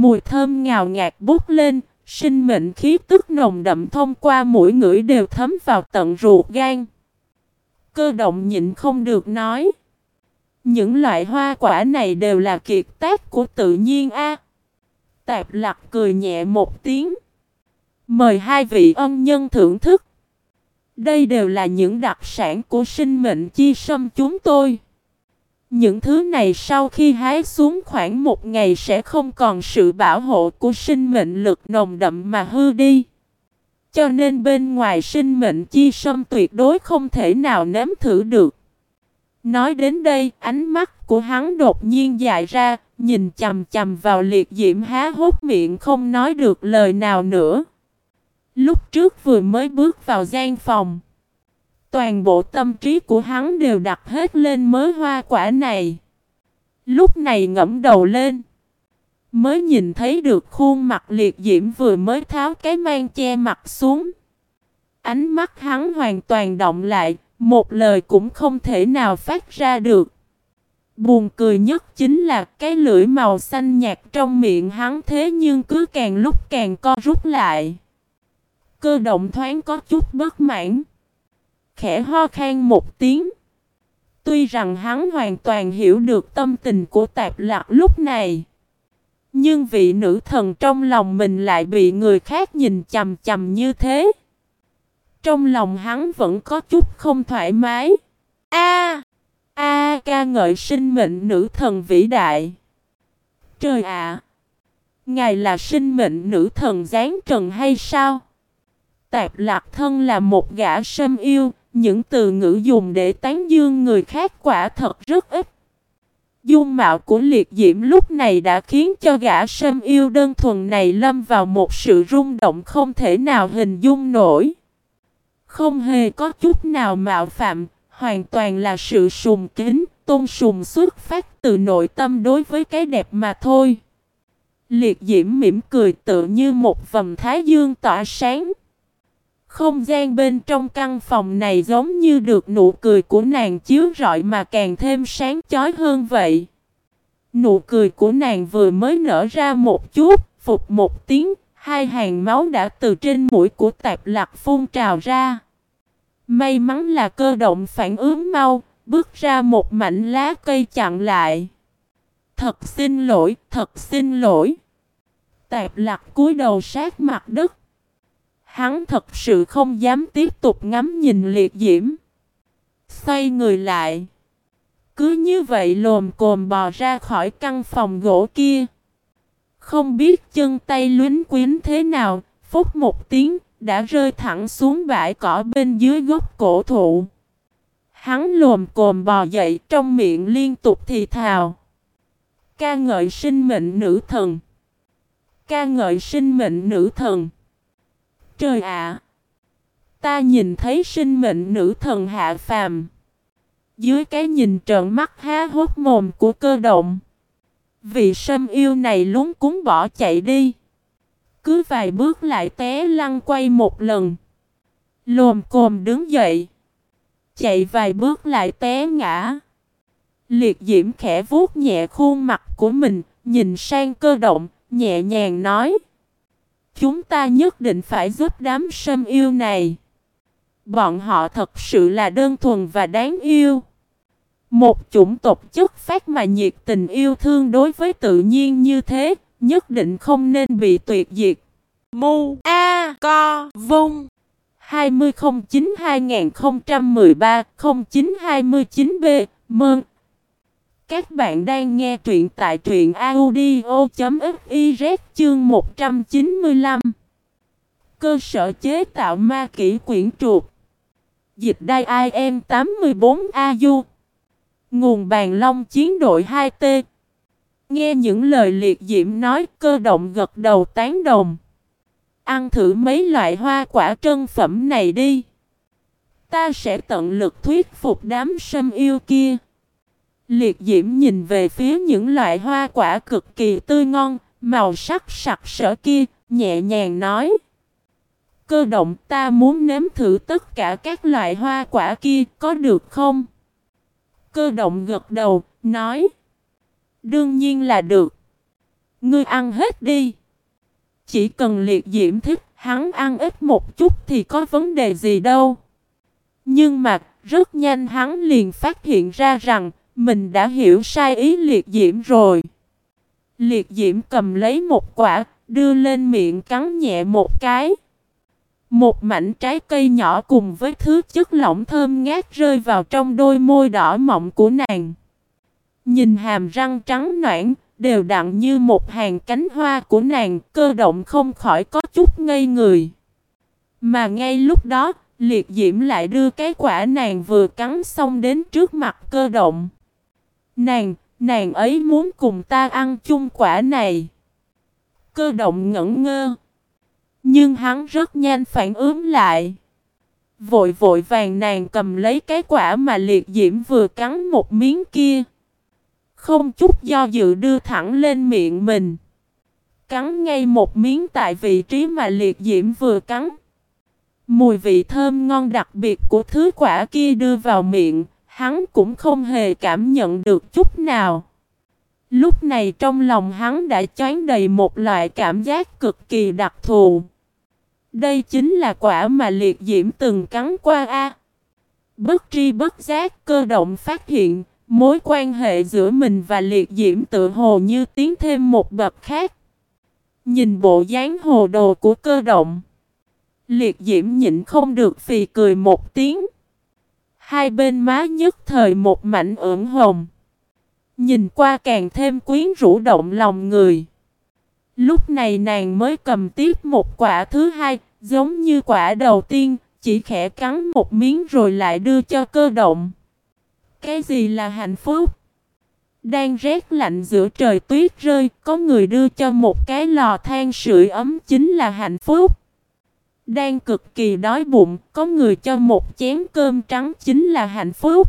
Mùi thơm ngào ngạt bút lên, sinh mệnh khí tức nồng đậm thông qua mũi ngửi đều thấm vào tận ruột gan. Cơ động nhịn không được nói. Những loại hoa quả này đều là kiệt tác của tự nhiên a. Tạp lặc cười nhẹ một tiếng. Mời hai vị ân nhân thưởng thức. Đây đều là những đặc sản của sinh mệnh chi sâm chúng tôi. Những thứ này sau khi hái xuống khoảng một ngày sẽ không còn sự bảo hộ của sinh mệnh lực nồng đậm mà hư đi. Cho nên bên ngoài sinh mệnh chi sâm tuyệt đối không thể nào nếm thử được. Nói đến đây, ánh mắt của hắn đột nhiên dại ra, nhìn chầm chầm vào liệt diễm há hốt miệng không nói được lời nào nữa. Lúc trước vừa mới bước vào gian phòng. Toàn bộ tâm trí của hắn đều đặt hết lên mớ hoa quả này. Lúc này ngẫm đầu lên. Mới nhìn thấy được khuôn mặt liệt diễm vừa mới tháo cái mang che mặt xuống. Ánh mắt hắn hoàn toàn động lại, một lời cũng không thể nào phát ra được. Buồn cười nhất chính là cái lưỡi màu xanh nhạt trong miệng hắn thế nhưng cứ càng lúc càng co rút lại. Cơ động thoáng có chút bất mãn. Khẽ ho khan một tiếng. Tuy rằng hắn hoàn toàn hiểu được tâm tình của tạp lạc lúc này. Nhưng vị nữ thần trong lòng mình lại bị người khác nhìn chầm chầm như thế. Trong lòng hắn vẫn có chút không thoải mái. A, a ca ngợi sinh mệnh nữ thần vĩ đại. Trời ạ! ngài là sinh mệnh nữ thần giáng trần hay sao? Tạp lạc thân là một gã sâm yêu, những từ ngữ dùng để tán dương người khác quả thật rất ít. Dung mạo của liệt diễm lúc này đã khiến cho gã sâm yêu đơn thuần này lâm vào một sự rung động không thể nào hình dung nổi. Không hề có chút nào mạo phạm, hoàn toàn là sự sùng kính, tôn sùng xuất phát từ nội tâm đối với cái đẹp mà thôi. Liệt diễm mỉm cười tự như một vầm thái dương tỏa sáng. Không gian bên trong căn phòng này giống như được nụ cười của nàng chiếu rọi mà càng thêm sáng chói hơn vậy. Nụ cười của nàng vừa mới nở ra một chút, phục một tiếng, hai hàng máu đã từ trên mũi của tạp lạc phun trào ra. May mắn là cơ động phản ứng mau, bước ra một mảnh lá cây chặn lại. Thật xin lỗi, thật xin lỗi. Tạp lạc cúi đầu sát mặt đất. Hắn thật sự không dám tiếp tục ngắm nhìn liệt diễm. Xoay người lại. Cứ như vậy lồm cồm bò ra khỏi căn phòng gỗ kia. Không biết chân tay luyến quyến thế nào, phút một tiếng, đã rơi thẳng xuống bãi cỏ bên dưới gốc cổ thụ. Hắn lồm cồm bò dậy trong miệng liên tục thì thào. Ca ngợi sinh mệnh nữ thần. Ca ngợi sinh mệnh nữ thần. Trời ạ! ta nhìn thấy sinh mệnh nữ thần hạ phàm. Dưới cái nhìn trợn mắt há hốt mồm của cơ động. Vị sâm yêu này lúng cúng bỏ chạy đi. Cứ vài bước lại té lăn quay một lần. Lồm cồm đứng dậy. Chạy vài bước lại té ngã. Liệt diễm khẽ vuốt nhẹ khuôn mặt của mình, nhìn sang cơ động, nhẹ nhàng nói. Chúng ta nhất định phải giúp đám sâm yêu này. Bọn họ thật sự là đơn thuần và đáng yêu. Một chủng tộc chất phát mà nhiệt tình yêu thương đối với tự nhiên như thế, nhất định không nên bị tuyệt diệt. Mu A Co Vung 2009-2013-0929B Mơn các bạn đang nghe truyện tại truyện audio.fiz chương 195 Cơ sở chế tạo ma kỹ quyển chuột Dịch đai IM 84AU Nguồn bàn long chiến đội 2T Nghe những lời liệt diễm nói, cơ động gật đầu tán đồng. Ăn thử mấy loại hoa quả trân phẩm này đi. Ta sẽ tận lực thuyết phục đám sâm yêu kia. Liệt diễm nhìn về phía những loại hoa quả cực kỳ tươi ngon Màu sắc sặc sỡ kia Nhẹ nhàng nói Cơ động ta muốn nếm thử tất cả các loại hoa quả kia có được không? Cơ động gật đầu, nói Đương nhiên là được ngươi ăn hết đi. Chỉ cần liệt diễm thích, hắn ăn ít một chút thì có vấn đề gì đâu. Nhưng mà, rất nhanh hắn liền phát hiện ra rằng, mình đã hiểu sai ý liệt diễm rồi. Liệt diễm cầm lấy một quả, đưa lên miệng cắn nhẹ một cái. Một mảnh trái cây nhỏ cùng với thứ chất lỏng thơm ngát rơi vào trong đôi môi đỏ mọng của nàng. Nhìn hàm răng trắng noãn, đều đặn như một hàng cánh hoa của nàng, cơ động không khỏi có chút ngây người. Mà ngay lúc đó, liệt diễm lại đưa cái quả nàng vừa cắn xong đến trước mặt cơ động. Nàng, nàng ấy muốn cùng ta ăn chung quả này. Cơ động ngẩn ngơ. Nhưng hắn rất nhanh phản ứng lại. Vội vội vàng nàng cầm lấy cái quả mà liệt diễm vừa cắn một miếng kia. Không chút do dự đưa thẳng lên miệng mình. Cắn ngay một miếng tại vị trí mà liệt diễm vừa cắn. Mùi vị thơm ngon đặc biệt của thứ quả kia đưa vào miệng, hắn cũng không hề cảm nhận được chút nào. Lúc này trong lòng hắn đã choáng đầy một loại cảm giác cực kỳ đặc thù. Đây chính là quả mà liệt diễm từng cắn qua a. Bất tri bất giác cơ động phát hiện, mối quan hệ giữa mình và liệt diễm tự hồ như tiến thêm một bậc khác. Nhìn bộ dáng hồ đồ của cơ động. Liệt diễm nhịn không được phì cười một tiếng. Hai bên má nhất thời một mảnh ửng hồng. Nhìn qua càng thêm quyến rũ động lòng người. Lúc này nàng mới cầm tiếp một quả thứ hai, giống như quả đầu tiên, chỉ khẽ cắn một miếng rồi lại đưa cho cơ động. Cái gì là hạnh phúc? Đang rét lạnh giữa trời tuyết rơi, có người đưa cho một cái lò than sưởi ấm chính là hạnh phúc. Đang cực kỳ đói bụng, có người cho một chén cơm trắng chính là hạnh phúc.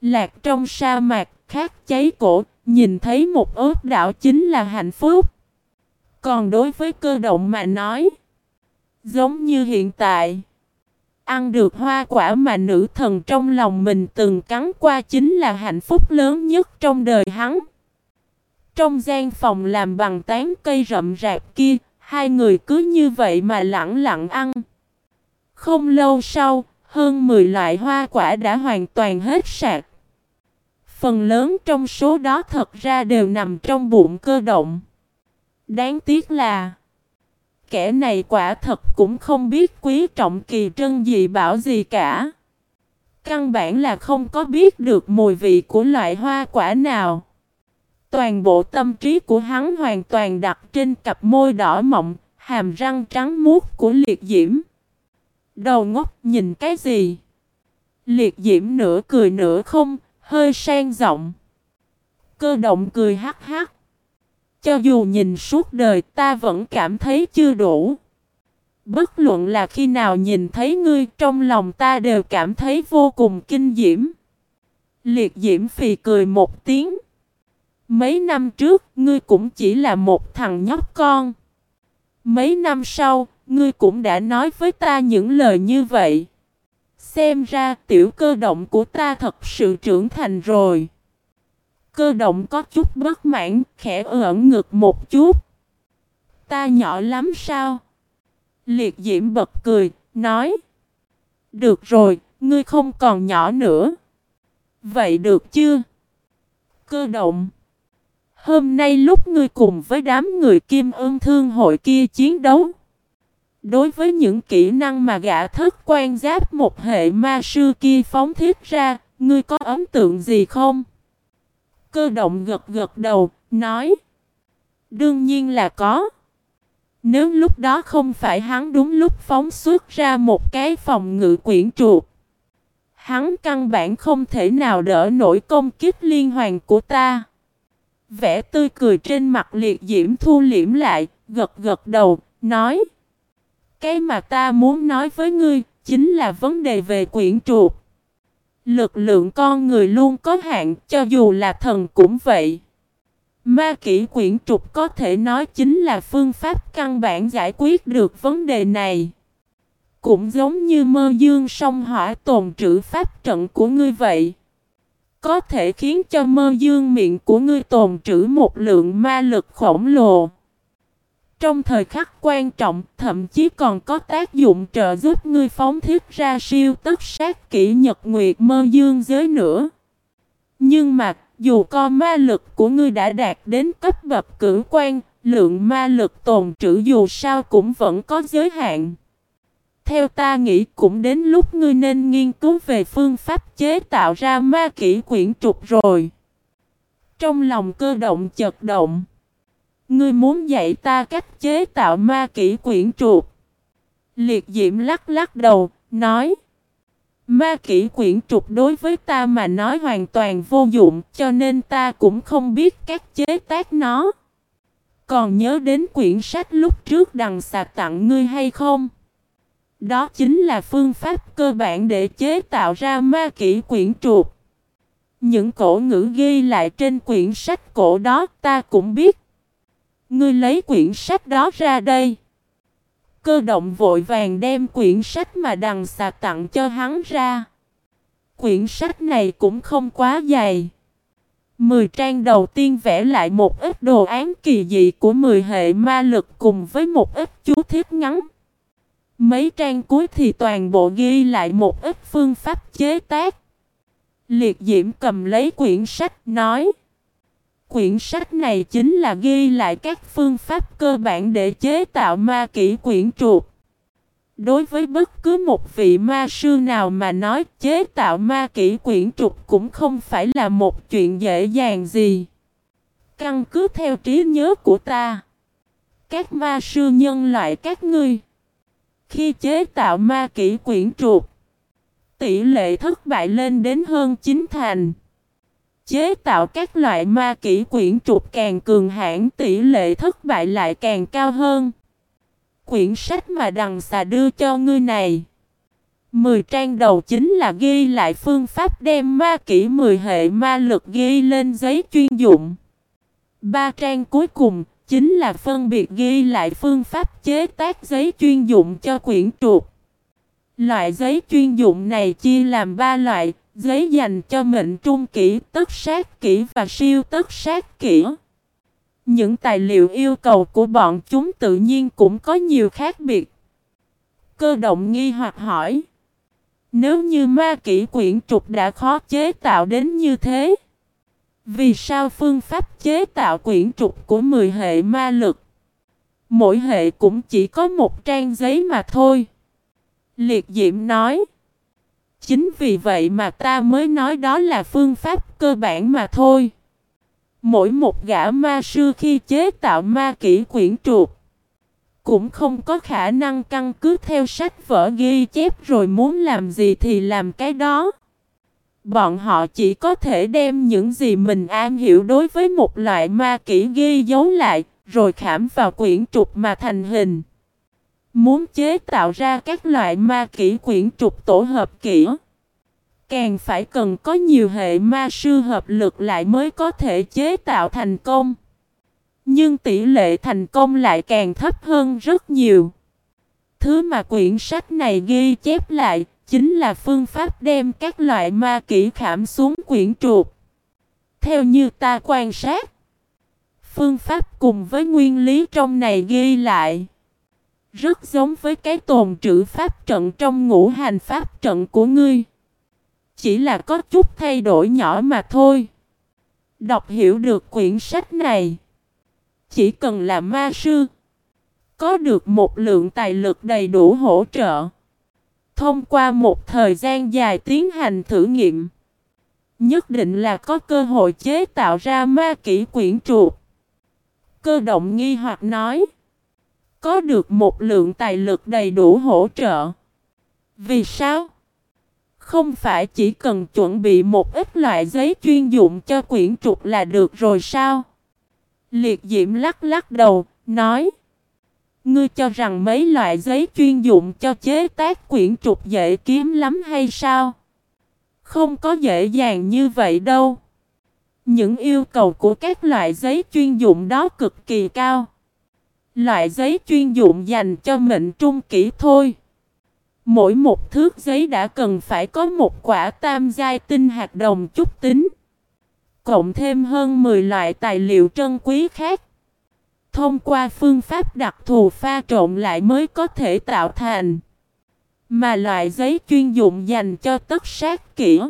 Lạc trong sa mạc, khát cháy cổ, nhìn thấy một ớt đảo chính là hạnh phúc. Còn đối với cơ động mà nói, giống như hiện tại, ăn được hoa quả mà nữ thần trong lòng mình từng cắn qua chính là hạnh phúc lớn nhất trong đời hắn. Trong gian phòng làm bằng tán cây rậm rạp kia, hai người cứ như vậy mà lặng lặng ăn. Không lâu sau, hơn 10 loại hoa quả đã hoàn toàn hết sạc. Phần lớn trong số đó thật ra đều nằm trong bụng cơ động. Đáng tiếc là Kẻ này quả thật cũng không biết quý trọng kỳ trân gì bảo gì cả. Căn bản là không có biết được mùi vị của loại hoa quả nào. Toàn bộ tâm trí của hắn hoàn toàn đặt trên cặp môi đỏ mọng, hàm răng trắng muốt của liệt diễm. Đầu ngốc nhìn cái gì? Liệt diễm nửa cười nửa không, hơi sang giọng. Cơ động cười hắc hắc. Cho dù nhìn suốt đời ta vẫn cảm thấy chưa đủ. Bất luận là khi nào nhìn thấy ngươi trong lòng ta đều cảm thấy vô cùng kinh diễm. Liệt diễm phì cười một tiếng. Mấy năm trước ngươi cũng chỉ là một thằng nhóc con. Mấy năm sau ngươi cũng đã nói với ta những lời như vậy. Xem ra tiểu cơ động của ta thật sự trưởng thành rồi. Cơ động có chút bất mãn, khẽ ẩn ngực một chút. Ta nhỏ lắm sao? Liệt diễm bật cười, nói. Được rồi, ngươi không còn nhỏ nữa. Vậy được chưa? Cơ động. Hôm nay lúc ngươi cùng với đám người kim ương thương hội kia chiến đấu. Đối với những kỹ năng mà gã thất quan giáp một hệ ma sư kia phóng thiết ra, ngươi có ấn tượng gì không? Cơ động gật gật đầu, nói. Đương nhiên là có. Nếu lúc đó không phải hắn đúng lúc phóng xuất ra một cái phòng ngự quyển chuột. Hắn căn bản không thể nào đỡ nổi công kích liên hoàn của ta. Vẻ tươi cười trên mặt liệt diễm thu liễm lại, gật gật đầu, nói. Cái mà ta muốn nói với ngươi, chính là vấn đề về quyển chuột. Lực lượng con người luôn có hạn, cho dù là thần cũng vậy. Ma kỹ quyển trục có thể nói chính là phương pháp căn bản giải quyết được vấn đề này. Cũng giống như mơ dương sông hỏa tồn trữ pháp trận của ngươi vậy có thể khiến cho mơ dương miệng của ngươi tồn trữ một lượng ma lực khổng lồ. Trong thời khắc quan trọng, thậm chí còn có tác dụng trợ giúp ngươi phóng thiết ra siêu tất sát kỹ nhật nguyệt mơ dương giới nữa. Nhưng mà, dù co ma lực của ngươi đã đạt đến cấp bậc cử quan, lượng ma lực tồn trữ dù sao cũng vẫn có giới hạn. Theo ta nghĩ cũng đến lúc ngươi nên nghiên cứu về phương pháp chế tạo ra ma kỹ quyển trục rồi. Trong lòng cơ động chật động. Ngươi muốn dạy ta cách chế tạo ma kỹ quyển trục. Liệt diễm lắc lắc đầu, nói. Ma kỹ quyển trục đối với ta mà nói hoàn toàn vô dụng cho nên ta cũng không biết cách chế tác nó. Còn nhớ đến quyển sách lúc trước đằng xà tặng ngươi hay không? Đó chính là phương pháp cơ bản để chế tạo ra ma kỹ quyển trục. Những cổ ngữ ghi lại trên quyển sách cổ đó, ta cũng biết. Ngươi lấy quyển sách đó ra đây. Cơ động vội vàng đem quyển sách mà đằng xà tặng cho hắn ra. Quyển sách này cũng không quá dày. Mười trang đầu tiên vẽ lại một ít đồ án kỳ dị của mười hệ ma lực cùng với một ít chú thiết ngắn. Mấy trang cuối thì toàn bộ ghi lại một ít phương pháp chế tác. Liệt diễm cầm lấy quyển sách nói. Quyển sách này chính là ghi lại các phương pháp cơ bản để chế tạo ma kỹ quyển trục. Đối với bất cứ một vị ma sư nào mà nói, chế tạo ma kỹ quyển trục cũng không phải là một chuyện dễ dàng gì. Căn cứ theo trí nhớ của ta. Các ma sư nhân loại các ngươi. Khi chế tạo ma kỹ quyển trục. Tỷ lệ thất bại lên đến hơn chín thành. Chế tạo các loại ma kỹ quyển trục càng cường hãn, tỷ lệ thất bại lại càng cao hơn. Quyển sách mà đằng xà đưa cho ngươi này. Mười trang đầu chính là ghi lại phương pháp đem ma kỹ mười hệ ma lực ghi lên giấy chuyên dụng. Ba trang cuối cùng chính là phân biệt ghi lại phương pháp chế tác giấy chuyên dụng cho quyển trục. Loại giấy chuyên dụng này chia làm ba loại, giấy dành cho mệnh trung kỹ, tất sát kỹ và siêu tất sát kỹ. Những tài liệu yêu cầu của bọn chúng tự nhiên cũng có nhiều khác biệt. Cơ động nghi hoặc hỏi. Nếu như ma kỹ quyển trục đã khó chế tạo đến như thế, vì sao phương pháp chế tạo quyển trục của 10 hệ ma lực, mỗi hệ cũng chỉ có một trang giấy mà thôi? Liệt Diệm nói. Chính vì vậy mà ta mới nói đó là phương pháp cơ bản mà thôi. Mỗi một gã ma sư khi chế tạo ma kỹ quyển trục cũng không có khả năng căn cứ theo sách vở ghi chép rồi muốn làm gì thì làm cái đó. Bọn họ chỉ có thể đem những gì mình am hiểu đối với một loại ma kỹ ghi dấu lại, rồi khảm vào quyển trục mà thành hình. Muốn chế tạo ra các loại ma kỹ quyển trục tổ hợp kỹ. Càng phải cần có nhiều hệ ma sư hợp lực lại mới có thể chế tạo thành công. Nhưng tỷ lệ thành công lại càng thấp hơn rất nhiều. Thứ mà quyển sách này ghi chép lại chính là phương pháp đem các loại ma kỹ khảm xuống quyển trục. Theo như ta quan sát, phương pháp cùng với nguyên lý trong này ghi lại. Rất giống với cái tồn trữ pháp trận trong ngũ hành pháp trận của ngươi. Chỉ là có chút thay đổi nhỏ mà thôi. Đọc hiểu được quyển sách này. Chỉ cần là ma sư. Có được một lượng tài lực đầy đủ hỗ trợ. Thông qua một thời gian dài tiến hành thử nghiệm. Nhất định là có cơ hội chế tạo ra ma kỹ quyển trục. Cơ động nghi hoặc nói. Có được một lượng tài lực đầy đủ hỗ trợ. Vì sao? Không phải chỉ cần chuẩn bị một ít loại giấy chuyên dụng cho quyển trục là được rồi sao? Liệt diễm lắc lắc đầu, nói Ngươi cho rằng mấy loại giấy chuyên dụng cho chế tác quyển trục dễ kiếm lắm hay sao? Không có dễ dàng như vậy đâu. Những yêu cầu của các loại giấy chuyên dụng đó cực kỳ cao. Loại giấy chuyên dụng dành cho mệnh trung kỹ thôi. Mỗi một thước giấy đã cần phải có một quả tam giai tinh hạt đồng chút tính. cộng thêm hơn 10 loại tài liệu trân quý khác. Thông qua phương pháp đặc thù pha trộn lại mới có thể tạo thành. Mà loại giấy chuyên dụng dành cho tất sát kỹ.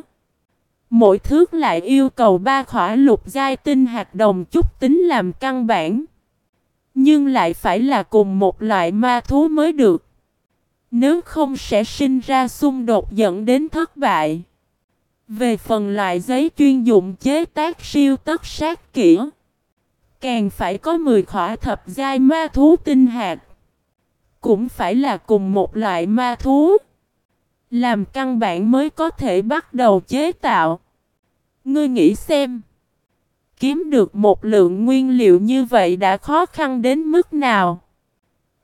Mỗi thước lại yêu cầu ba khỏa lục giai tinh hạt đồng chút tính làm căn bản. Nhưng lại phải là cùng một loại ma thú mới được. Nếu không sẽ sinh ra xung đột dẫn đến thất bại. Về phần loại giấy chuyên dụng chế tác siêu tất sát kỹ. Càng phải có 10 khỏa thập giai ma thú tinh hạt. Cũng phải là cùng một loại ma thú. Làm căn bản mới có thể bắt đầu chế tạo. Ngươi nghĩ xem. Kiếm được một lượng nguyên liệu như vậy đã khó khăn đến mức nào.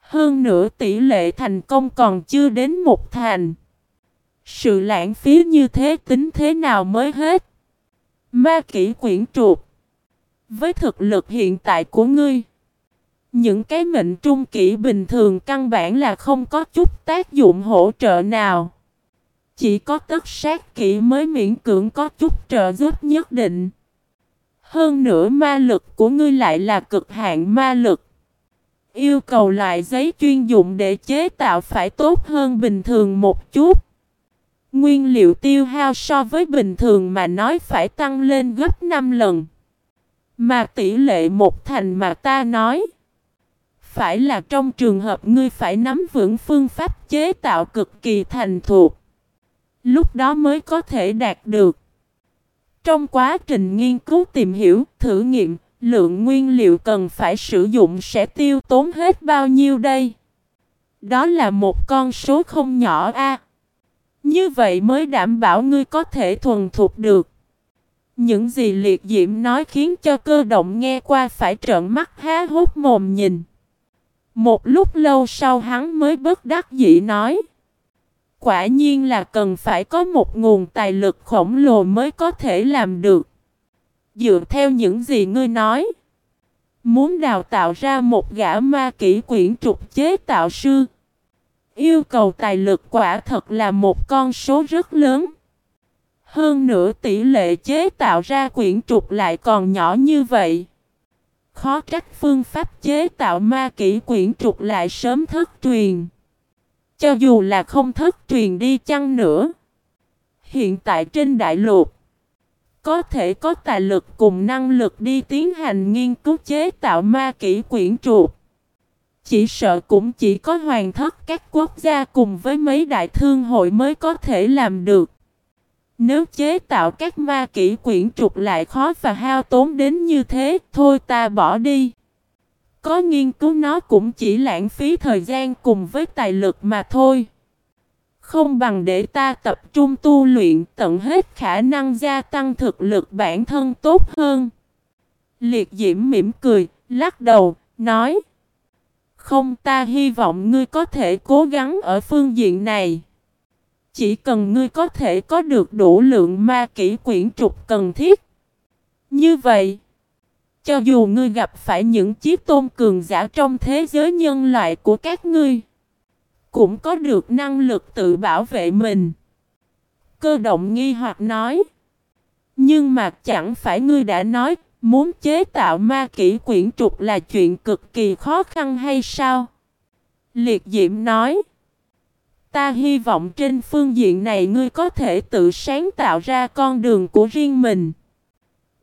Hơn nữa tỷ lệ thành công còn chưa đến một thành. Sự lãng phí như thế tính thế nào mới hết? Ma kỹ quyển trục. Với thực lực hiện tại của ngươi. Những cái mệnh trung kỹ bình thường căn bản là không có chút tác dụng hỗ trợ nào. Chỉ có tất sát kỹ mới miễn cưỡng có chút trợ giúp nhất định. Hơn nữa ma lực của ngươi lại là cực hạn ma lực. Yêu cầu loại giấy chuyên dụng để chế tạo phải tốt hơn bình thường một chút. Nguyên liệu tiêu hao so với bình thường mà nói phải tăng lên gấp 5 lần. Mà tỷ lệ một thành mà ta nói. Phải là trong trường hợp ngươi phải nắm vững phương pháp chế tạo cực kỳ thành thục. Lúc đó mới có thể đạt được. Trong quá trình nghiên cứu tìm hiểu, thử nghiệm, lượng nguyên liệu cần phải sử dụng sẽ tiêu tốn hết bao nhiêu đây? Đó là một con số không nhỏ a. Như vậy mới đảm bảo ngươi có thể thuần thục được. Những gì liệt diễm nói khiến cho cơ động nghe qua phải trợn mắt há hốt mồm nhìn. Một lúc lâu sau hắn mới bất đắc dĩ nói. Quả nhiên là cần phải có một nguồn tài lực khổng lồ mới có thể làm được. Dựa theo những gì ngươi nói. Muốn đào tạo ra một gã ma kỹ quyển trục chế tạo sư. Yêu cầu tài lực quả thật là một con số rất lớn. Hơn nữa tỷ lệ chế tạo ra quyển trục lại còn nhỏ như vậy. Khó trách phương pháp chế tạo ma kỹ quyển trục lại sớm thất truyền. Cho dù là không thất truyền đi chăng nữa. Hiện tại trên đại lục. Có thể có tài lực cùng năng lực đi tiến hành nghiên cứu chế tạo ma kỷ quyển trục. Chỉ sợ cũng chỉ có hoàng thất các quốc gia cùng với mấy đại thương hội mới có thể làm được. Nếu chế tạo các ma kỷ quyển trục lại khó và hao tốn đến như thế, thôi ta bỏ đi. Có nghiên cứu nó cũng chỉ lãng phí thời gian cùng với tài lực mà thôi. Không bằng để ta tập trung tu luyện tận hết khả năng gia tăng thực lực bản thân tốt hơn. Liệt diễm mỉm cười, lắc đầu, nói. Không ta hy vọng ngươi có thể cố gắng ở phương diện này. Chỉ cần ngươi có thể có được đủ lượng ma kỹ quyển trục cần thiết. Như vậy, cho dù ngươi gặp phải những chiếc tôn cường giả trong thế giới nhân loại của các ngươi, cũng có được năng lực tự bảo vệ mình. Cơ động nghi hoặc nói, nhưng mà chẳng phải ngươi đã nói, muốn chế tạo ma kỹ quyển trục là chuyện cực kỳ khó khăn hay sao? Liệt Diệm nói, ta hy vọng trên phương diện này ngươi có thể tự sáng tạo ra con đường của riêng mình.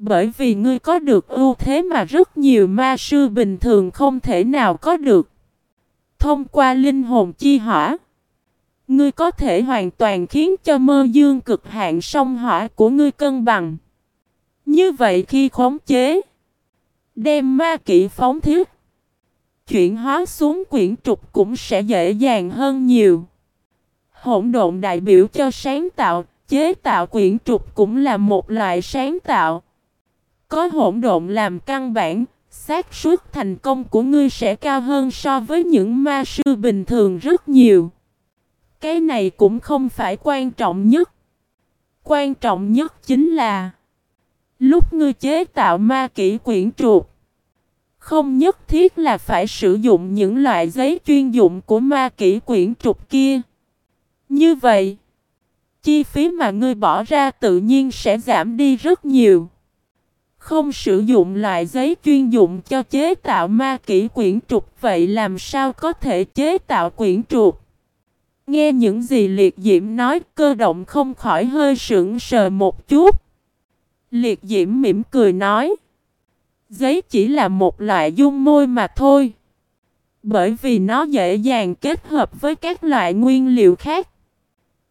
Bởi vì ngươi có được ưu thế mà rất nhiều ma sư bình thường không thể nào có được. Thông qua linh hồn chi hỏa, ngươi có thể hoàn toàn khiến cho mơ dương cực hạn sông hỏa của ngươi cân bằng. Như vậy khi khống chế, đem ma kỵ phóng thiết, chuyển hóa xuống quyển trục cũng sẽ dễ dàng hơn nhiều. Hỗn độn đại biểu cho sáng tạo, chế tạo quyển trục cũng là một loại sáng tạo. Có hỗn độn làm căn bản, xác suất thành công của ngươi sẽ cao hơn so với những ma sư bình thường rất nhiều. Cái này cũng không phải quan trọng nhất. Quan trọng nhất chính là lúc ngươi chế tạo ma kỹ quyển trục, không nhất thiết là phải sử dụng những loại giấy chuyên dụng của ma kỹ quyển trục kia. Như vậy, chi phí mà ngươi bỏ ra tự nhiên sẽ giảm đi rất nhiều. Không sử dụng loại giấy chuyên dụng cho chế tạo ma kỹ quyển trục, vậy làm sao có thể chế tạo quyển trục? Nghe những gì liệt diễm nói, cơ động không khỏi hơi sững sờ một chút. Liệt diễm mỉm cười nói. Giấy chỉ là một loại dung môi mà thôi. Bởi vì nó dễ dàng kết hợp với các loại nguyên liệu khác.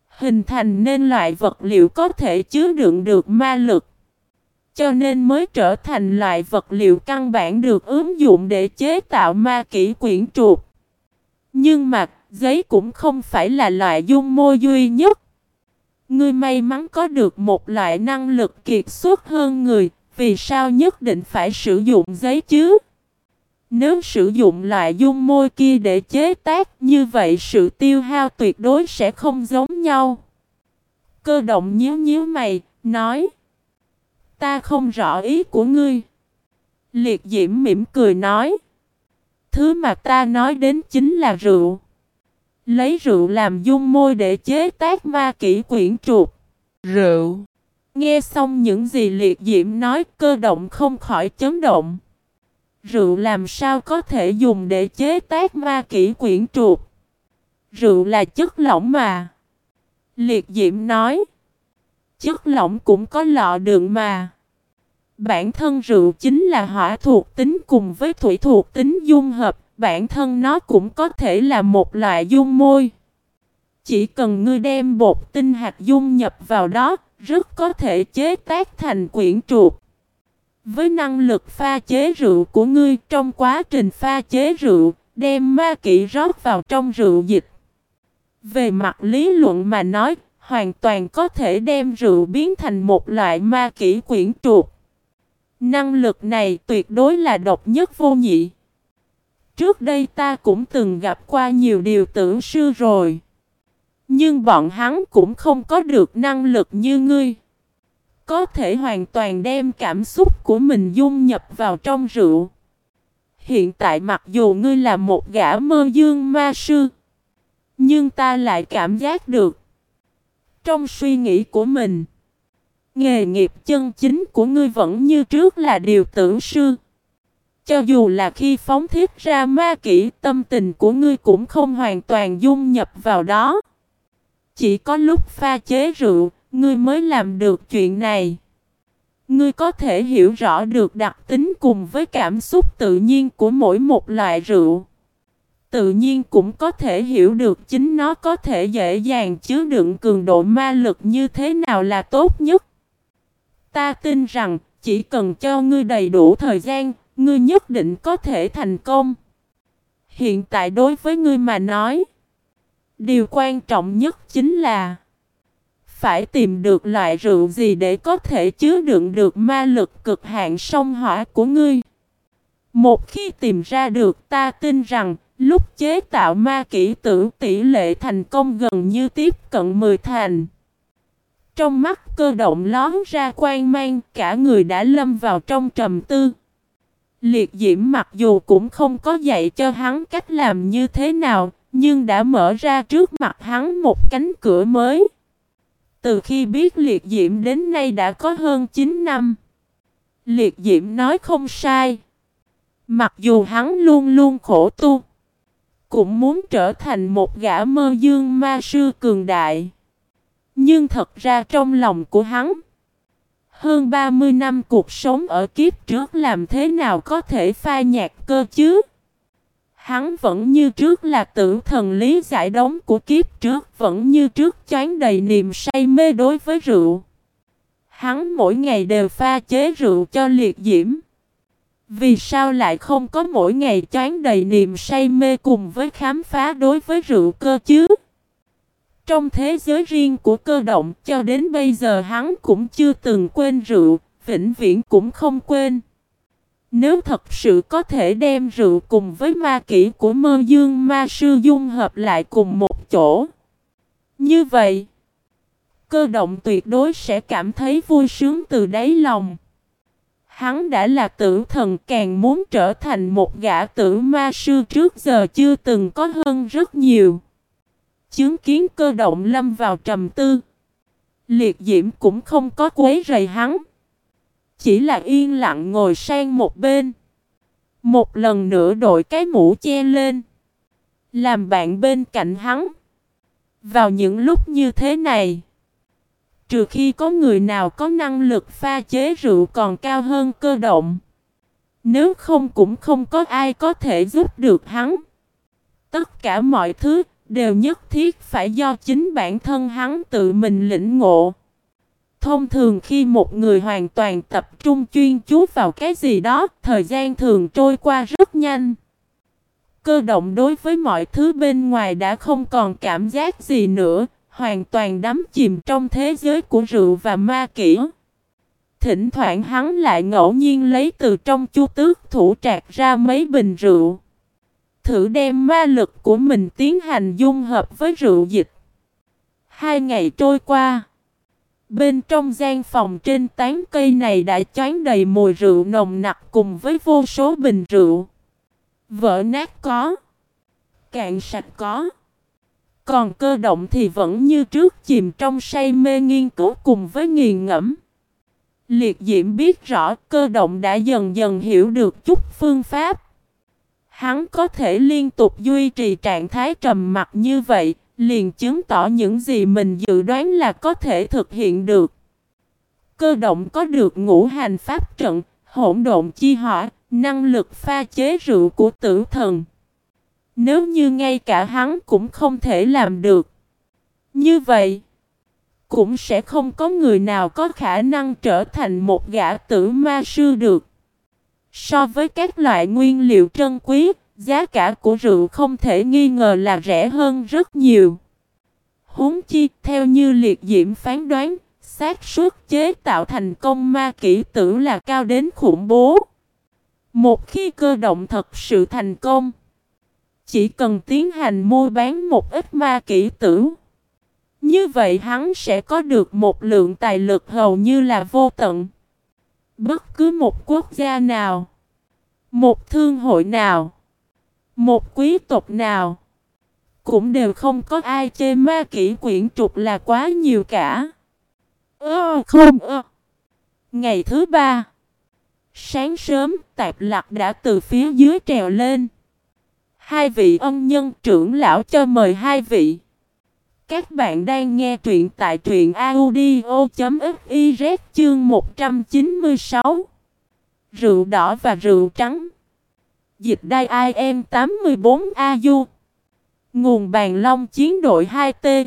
Hình thành nên loại vật liệu có thể chứa đựng được ma lực. Cho nên mới trở thành loại vật liệu căn bản được ứng dụng để chế tạo ma kỹ quyển trục. Nhưng mà, giấy cũng không phải là loại dung môi duy nhất. Ngươi may mắn có được một loại năng lực kiệt xuất hơn người, vì sao nhất định phải sử dụng giấy chứ? Nếu sử dụng loại dung môi kia để chế tác như vậy sự tiêu hao tuyệt đối sẽ không giống nhau. Cơ động nhíu nhíu mày, nói Ta không rõ ý của ngươi. Liệt diễm mỉm cười nói Thứ mà ta nói đến chính là rượu. Lấy rượu làm dung môi để chế tác ma kỹ quyển trục. Rượu. Nghe xong những gì liệt diễm nói cơ động không khỏi chấn động. Rượu làm sao có thể dùng để chế tác ma kỹ quyển trục. Rượu là chất lỏng mà. Liệt diễm nói. Chất lỏng cũng có lọ đựng mà. Bản thân rượu chính là hỏa thuộc tính cùng với thủy thuộc tính dung hợp, bản thân nó cũng có thể là một loại dung môi. Chỉ cần ngươi đem bột tinh hạt dung nhập vào đó, rất có thể chế tác thành quyển trục. Với năng lực pha chế rượu của ngươi trong quá trình pha chế rượu, đem ma kỹ rót vào trong rượu dịch. Về mặt lý luận mà nói, hoàn toàn có thể đem rượu biến thành một loại ma kỹ quyển trục. Năng lực này tuyệt đối là độc nhất vô nhị. Trước đây ta cũng từng gặp qua nhiều điều tưởng sư rồi. Nhưng bọn hắn cũng không có được năng lực như ngươi. Có thể hoàn toàn đem cảm xúc của mình dung nhập vào trong rượu. Hiện tại mặc dù ngươi là một gã mơ dương ma sư. Nhưng ta lại cảm giác được. Trong suy nghĩ của mình. Nghề nghiệp chân chính của ngươi vẫn như trước là điều tưởng sư. Cho dù là khi phóng thiết ra ma kỹ tâm tình của ngươi cũng không hoàn toàn dung nhập vào đó. Chỉ có lúc pha chế rượu, ngươi mới làm được chuyện này. Ngươi có thể hiểu rõ được đặc tính cùng với cảm xúc tự nhiên của mỗi một loại rượu. Tự nhiên cũng có thể hiểu được chính nó có thể dễ dàng chứa đựng cường độ ma lực như thế nào là tốt nhất. Ta tin rằng chỉ cần cho ngươi đầy đủ thời gian, ngươi nhất định có thể thành công. Hiện tại đối với ngươi mà nói, điều quan trọng nhất chính là phải tìm được loại rượu gì để có thể chứa đựng được ma lực cực hạn sông hỏa của ngươi. Một khi tìm ra được ta tin rằng lúc chế tạo ma kỹ tử tỷ lệ thành công gần như tiếp cận 10 thành. Trong mắt cơ động lón ra quan mang cả người đã lâm vào trong trầm tư. Liệt diễm mặc dù cũng không có dạy cho hắn cách làm như thế nào, nhưng đã mở ra trước mặt hắn một cánh cửa mới. Từ khi biết liệt diễm đến nay đã có hơn 9 năm. Liệt diễm nói không sai. Mặc dù hắn luôn luôn khổ tu, cũng muốn trở thành một gã mơ dương ma sư cường đại. Nhưng thật ra trong lòng của hắn, hơn 30 năm cuộc sống ở kiếp trước làm thế nào có thể pha nhạc cơ chứ? Hắn vẫn như trước là tử thần lý giải đống của kiếp trước, vẫn như trước chán đầy niềm say mê đối với rượu. Hắn mỗi ngày đều pha chế rượu cho liệt diễm. Vì sao lại không có mỗi ngày chán đầy niềm say mê cùng với khám phá đối với rượu cơ chứ? Trong thế giới riêng của cơ động cho đến bây giờ hắn cũng chưa từng quên rượu, vĩnh viễn cũng không quên. Nếu thật sự có thể đem rượu cùng với ma kỹ của mơ dương ma sư dung hợp lại cùng một chỗ. Như vậy, cơ động tuyệt đối sẽ cảm thấy vui sướng từ đáy lòng. Hắn đã là tử thần càng muốn trở thành một gã tử ma sư trước giờ chưa từng có hơn rất nhiều. Chứng kiến cơ động lâm vào trầm tư. Liệt diễm cũng không có quấy rầy hắn. chỉ là yên lặng ngồi sang một bên. Một lần nữa đội cái mũ che lên. Làm bạn bên cạnh hắn. Vào những lúc như thế này. Trừ khi có người nào có năng lực pha chế rượu còn cao hơn cơ động. Nếu không cũng không có ai có thể giúp được hắn. Tất cả mọi thứ đều nhất thiết phải do chính bản thân hắn tự mình lĩnh ngộ. Thông thường khi một người hoàn toàn tập trung chuyên chú vào cái gì đó, thời gian thường trôi qua rất nhanh. Cơ động đối với mọi thứ bên ngoài đã không còn cảm giác gì nữa, hoàn toàn đắm chìm trong thế giới của rượu và ma kỷ. Thỉnh thoảng hắn lại ngẫu nhiên lấy từ trong chu tước thủ trạc ra mấy bình rượu. Thử đem ma lực của mình tiến hành dung hợp với rượu dịch. Hai ngày trôi qua. Bên trong gian phòng trên tán cây này đã choán đầy mùi rượu nồng nặc cùng với vô số bình rượu. Vỡ nát có. Cạn sạch có. Còn cơ động thì vẫn như trước chìm trong say mê nghiên cứu cùng với nghiền ngẫm. Liệt diễm biết rõ cơ động đã dần dần hiểu được chút phương pháp. Hắn có thể liên tục duy trì trạng thái trầm mặc như vậy, liền chứng tỏ những gì mình dự đoán là có thể thực hiện được. Cơ động có được ngũ hành pháp trận, hỗn độn chi hỏa, năng lực pha chế rượu của tử thần. Nếu như ngay cả hắn cũng không thể làm được. Như vậy, cũng sẽ không có người nào có khả năng trở thành một gã tử ma sư được. So với các loại nguyên liệu trân quý, giá cả của rượu không thể nghi ngờ là rẻ hơn rất nhiều. Huống chi, theo như liệt diễm phán đoán, xác suất chế tạo thành công ma kỹ tử là cao đến khủng bố. Một khi cơ động thật sự thành công, chỉ cần tiến hành mua bán một ít ma kỹ tử. Như vậy hắn sẽ có được một lượng tài lực hầu như là vô tận. Bất cứ một quốc gia nào, một thương hội nào, một quý tộc nào, cũng đều không có ai chê ma kỹ quyển trục là quá nhiều cả. Ơ không ơ. Ngày thứ ba, sáng sớm tạp lạc đã từ phía dưới trèo lên. Hai vị ân nhân trưởng lão cho mời hai vị. Các bạn đang nghe truyện tại truyện audio.fiz chương 196 Rượu đỏ và rượu trắng. Dịch đai IM 84AU Nguồn bàn long chiến đội 2T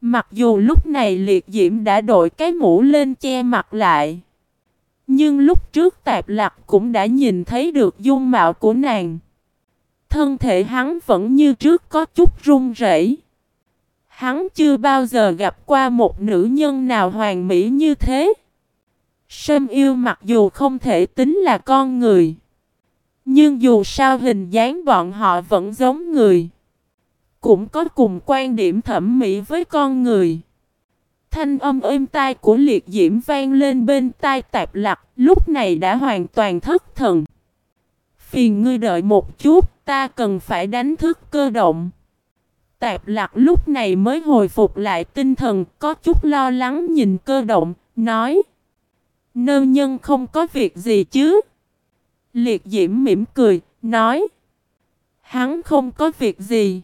Mặc dù lúc này liệt diễm đã đội cái mũ lên che mặt lại, Nhưng lúc trước tạp lạc cũng đã nhìn thấy được dung mạo của nàng. Thân thể hắn vẫn như trước có chút run rẩy. Hắn chưa bao giờ gặp qua một nữ nhân nào hoàn mỹ như thế. Sâm yêu mặc dù không thể tính là con người. Nhưng dù sao hình dáng bọn họ vẫn giống người. Cũng có cùng quan điểm thẩm mỹ với con người. Thanh âm êm tai của liệt diễm vang lên bên tai tạp lạc, lúc này đã hoàn toàn thất thần. Phiền ngươi đợi một chút, ta cần phải đánh thức cơ động. Tạp lạc lúc này mới hồi phục lại tinh thần, có chút lo lắng nhìn cơ động, nói. Nơ nhân không có việc gì chứ? Liệt diễm mỉm cười, nói. Hắn không có việc gì.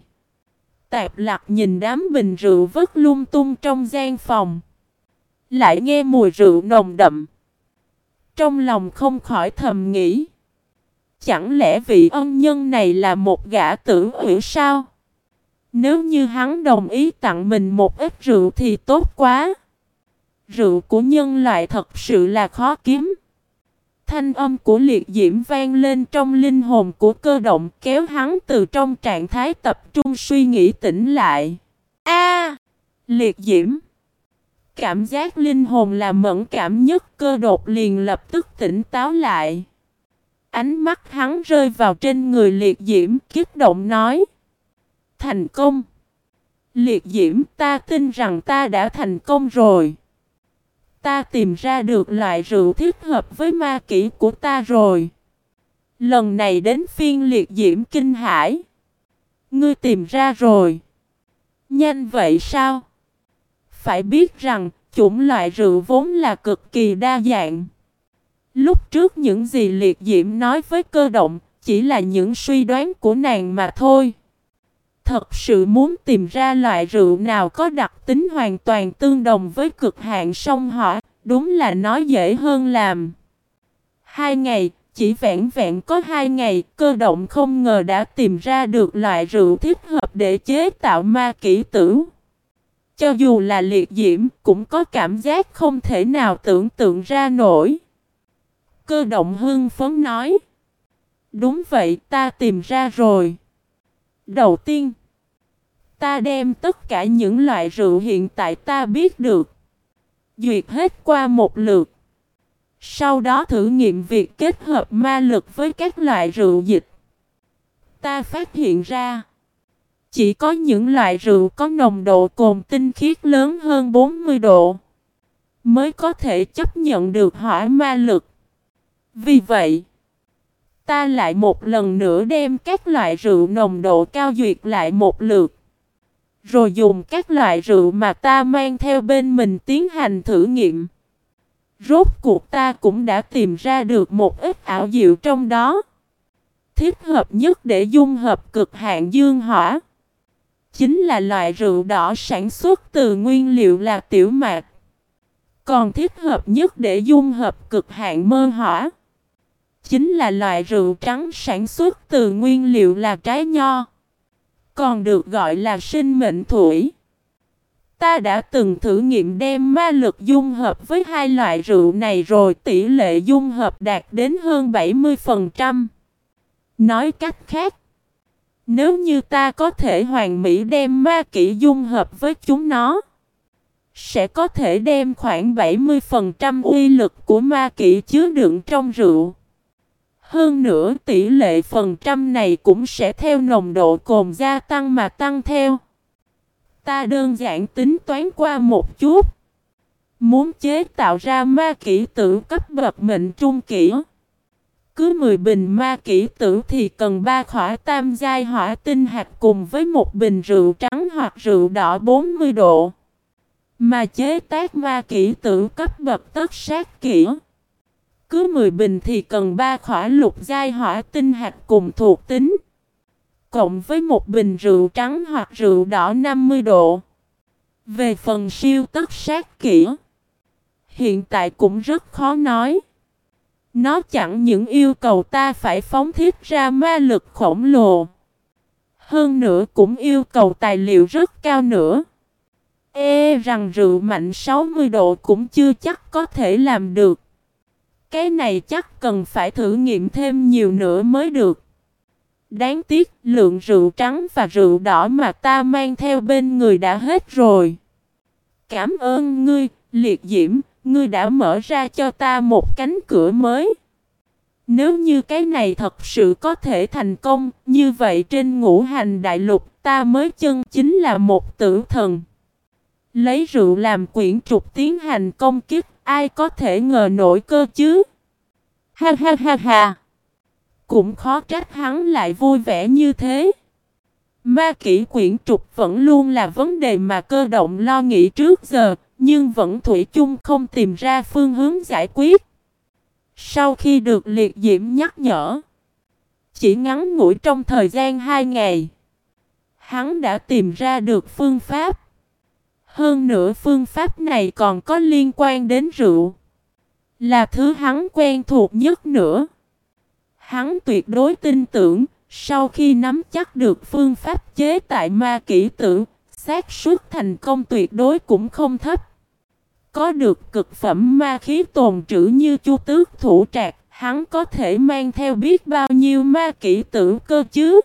Tạp lạc nhìn đám bình rượu vứt lung tung trong gian phòng. Lại nghe mùi rượu nồng đậm. Trong lòng không khỏi thầm nghĩ. Chẳng lẽ vị ân nhân này là một gã tử ủy sao? Nếu như hắn đồng ý tặng mình một ít rượu thì tốt quá. Rượu của nhân loại thật sự là khó kiếm. Thanh âm của liệt diễm vang lên trong linh hồn của cơ động, kéo hắn từ trong trạng thái tập trung suy nghĩ tỉnh lại. A! liệt diễm! Cảm giác linh hồn là mẫn cảm nhất, cơ đột liền lập tức tỉnh táo lại. Ánh mắt hắn rơi vào trên người liệt diễm, kích động nói. Thành công! Liệt diễm, ta tin rằng ta đã thành công rồi. Ta tìm ra được loại rượu thích hợp với ma kỹ của ta rồi. Lần này đến phiên liệt diễm kinh hải. Ngươi tìm ra rồi. Nhanh vậy sao? Phải biết rằng, chủng loại rượu vốn là cực kỳ đa dạng. Lúc trước những gì liệt diễm nói với cơ động chỉ là những suy đoán của nàng mà thôi. Thật sự muốn tìm ra loại rượu nào có đặc tính hoàn toàn tương đồng với cực hạn sông hỏa, đúng là nói dễ hơn làm. Hai ngày, chỉ vẹn vẹn có hai ngày, cơ động không ngờ đã tìm ra được loại rượu thích hợp để chế tạo ma kỹ tử. Cho dù là liệt diễm, cũng có cảm giác không thể nào tưởng tượng ra nổi. Cơ động hưng phấn nói. Đúng vậy, ta tìm ra rồi. Đầu tiên, ta đem tất cả những loại rượu hiện tại ta biết được. Duyệt hết qua một lượt. Sau đó thử nghiệm việc kết hợp ma lực với các loại rượu dịch. Ta phát hiện ra, chỉ có những loại rượu có nồng độ cồn tinh khiết lớn hơn 40 độ mới có thể chấp nhận được hỏa ma lực. Vì vậy, ta lại một lần nữa đem các loại rượu nồng độ cao duyệt lại một lượt. Rồi dùng các loại rượu mà ta mang theo bên mình tiến hành thử nghiệm. Rốt cuộc ta cũng đã tìm ra được một ít ảo diệu trong đó. Thích hợp nhất để dung hợp cực hạn dương hỏa. Chính là loại rượu đỏ sản xuất từ nguyên liệu là tiểu mạc. Còn thích hợp nhất để dung hợp cực hạn mơ hỏa. Chính là loại rượu trắng sản xuất từ nguyên liệu là trái nho. Còn được gọi là sinh mệnh thủy. Ta đã từng thử nghiệm đem ma lực dung hợp với hai loại rượu này rồi tỷ lệ dung hợp đạt đến hơn 70%. Nói cách khác, nếu như ta có thể hoàn mỹ đem ma kỹ dung hợp với chúng nó, sẽ có thể đem khoảng 70% uy lực của ma kỹ chứa đựng trong rượu. Hơn nữa, tỷ lệ phần trăm này cũng sẽ theo nồng độ cồn gia tăng mà tăng theo. Ta đơn giản tính toán qua một chút. Muốn chế tạo ra ma kỹ tử cấp bậc mệnh trung kỹ. Cứ 10 bình ma kỹ tử thì cần ba khỏa tam giai hỏa tinh hạt cùng với một bình rượu trắng hoặc rượu đỏ 40 độ. Mà chế tác ma kỹ tử cấp bậc tất sát kỹ. Cứ 10 bình thì cần ba khỏa lục giai hỏa tinh hạt cùng thuộc tính cộng với một bình rượu trắng hoặc rượu đỏ 50 độ. Về phần siêu tất sát kỹ, hiện tại cũng rất khó nói. Nó chẳng những yêu cầu ta phải phóng thiết ra ma lực khổng lồ. Hơn nữa cũng yêu cầu tài liệu rất cao nữa. Ê rằng rượu mạnh 60 độ cũng chưa chắc có thể làm được. Cái này chắc cần phải thử nghiệm thêm nhiều nữa mới được. Đáng tiếc, lượng rượu trắng và rượu đỏ mà ta mang theo bên người đã hết rồi. Cảm ơn ngươi, liệt diễm, ngươi đã mở ra cho ta một cánh cửa mới. Nếu như cái này thật sự có thể thành công, như vậy trên ngũ hành đại lục ta mới chân chính là một tử thần. Lấy rượu làm quyển trục tiến hành công kích, ai có thể ngờ nổi cơ chứ? Ha ha ha ha! Cũng khó trách hắn lại vui vẻ như thế. Ma kỹ quyển trục vẫn luôn là vấn đề mà cơ động lo nghĩ trước giờ, nhưng vẫn thủy chung không tìm ra phương hướng giải quyết. Sau khi được liệt diễm nhắc nhở, chỉ ngắn ngủi trong thời gian 2 ngày, hắn đã tìm ra được phương pháp. Hơn nữa phương pháp này còn có liên quan đến rượu. Là thứ hắn quen thuộc nhất nữa. Hắn tuyệt đối tin tưởng, sau khi nắm chắc được phương pháp chế tại ma kỹ tử, xác suất thành công tuyệt đối cũng không thấp. Có được cực phẩm ma khí tồn trữ như chu tước thủ trạc, hắn có thể mang theo biết bao nhiêu ma kỹ tử cơ chứ.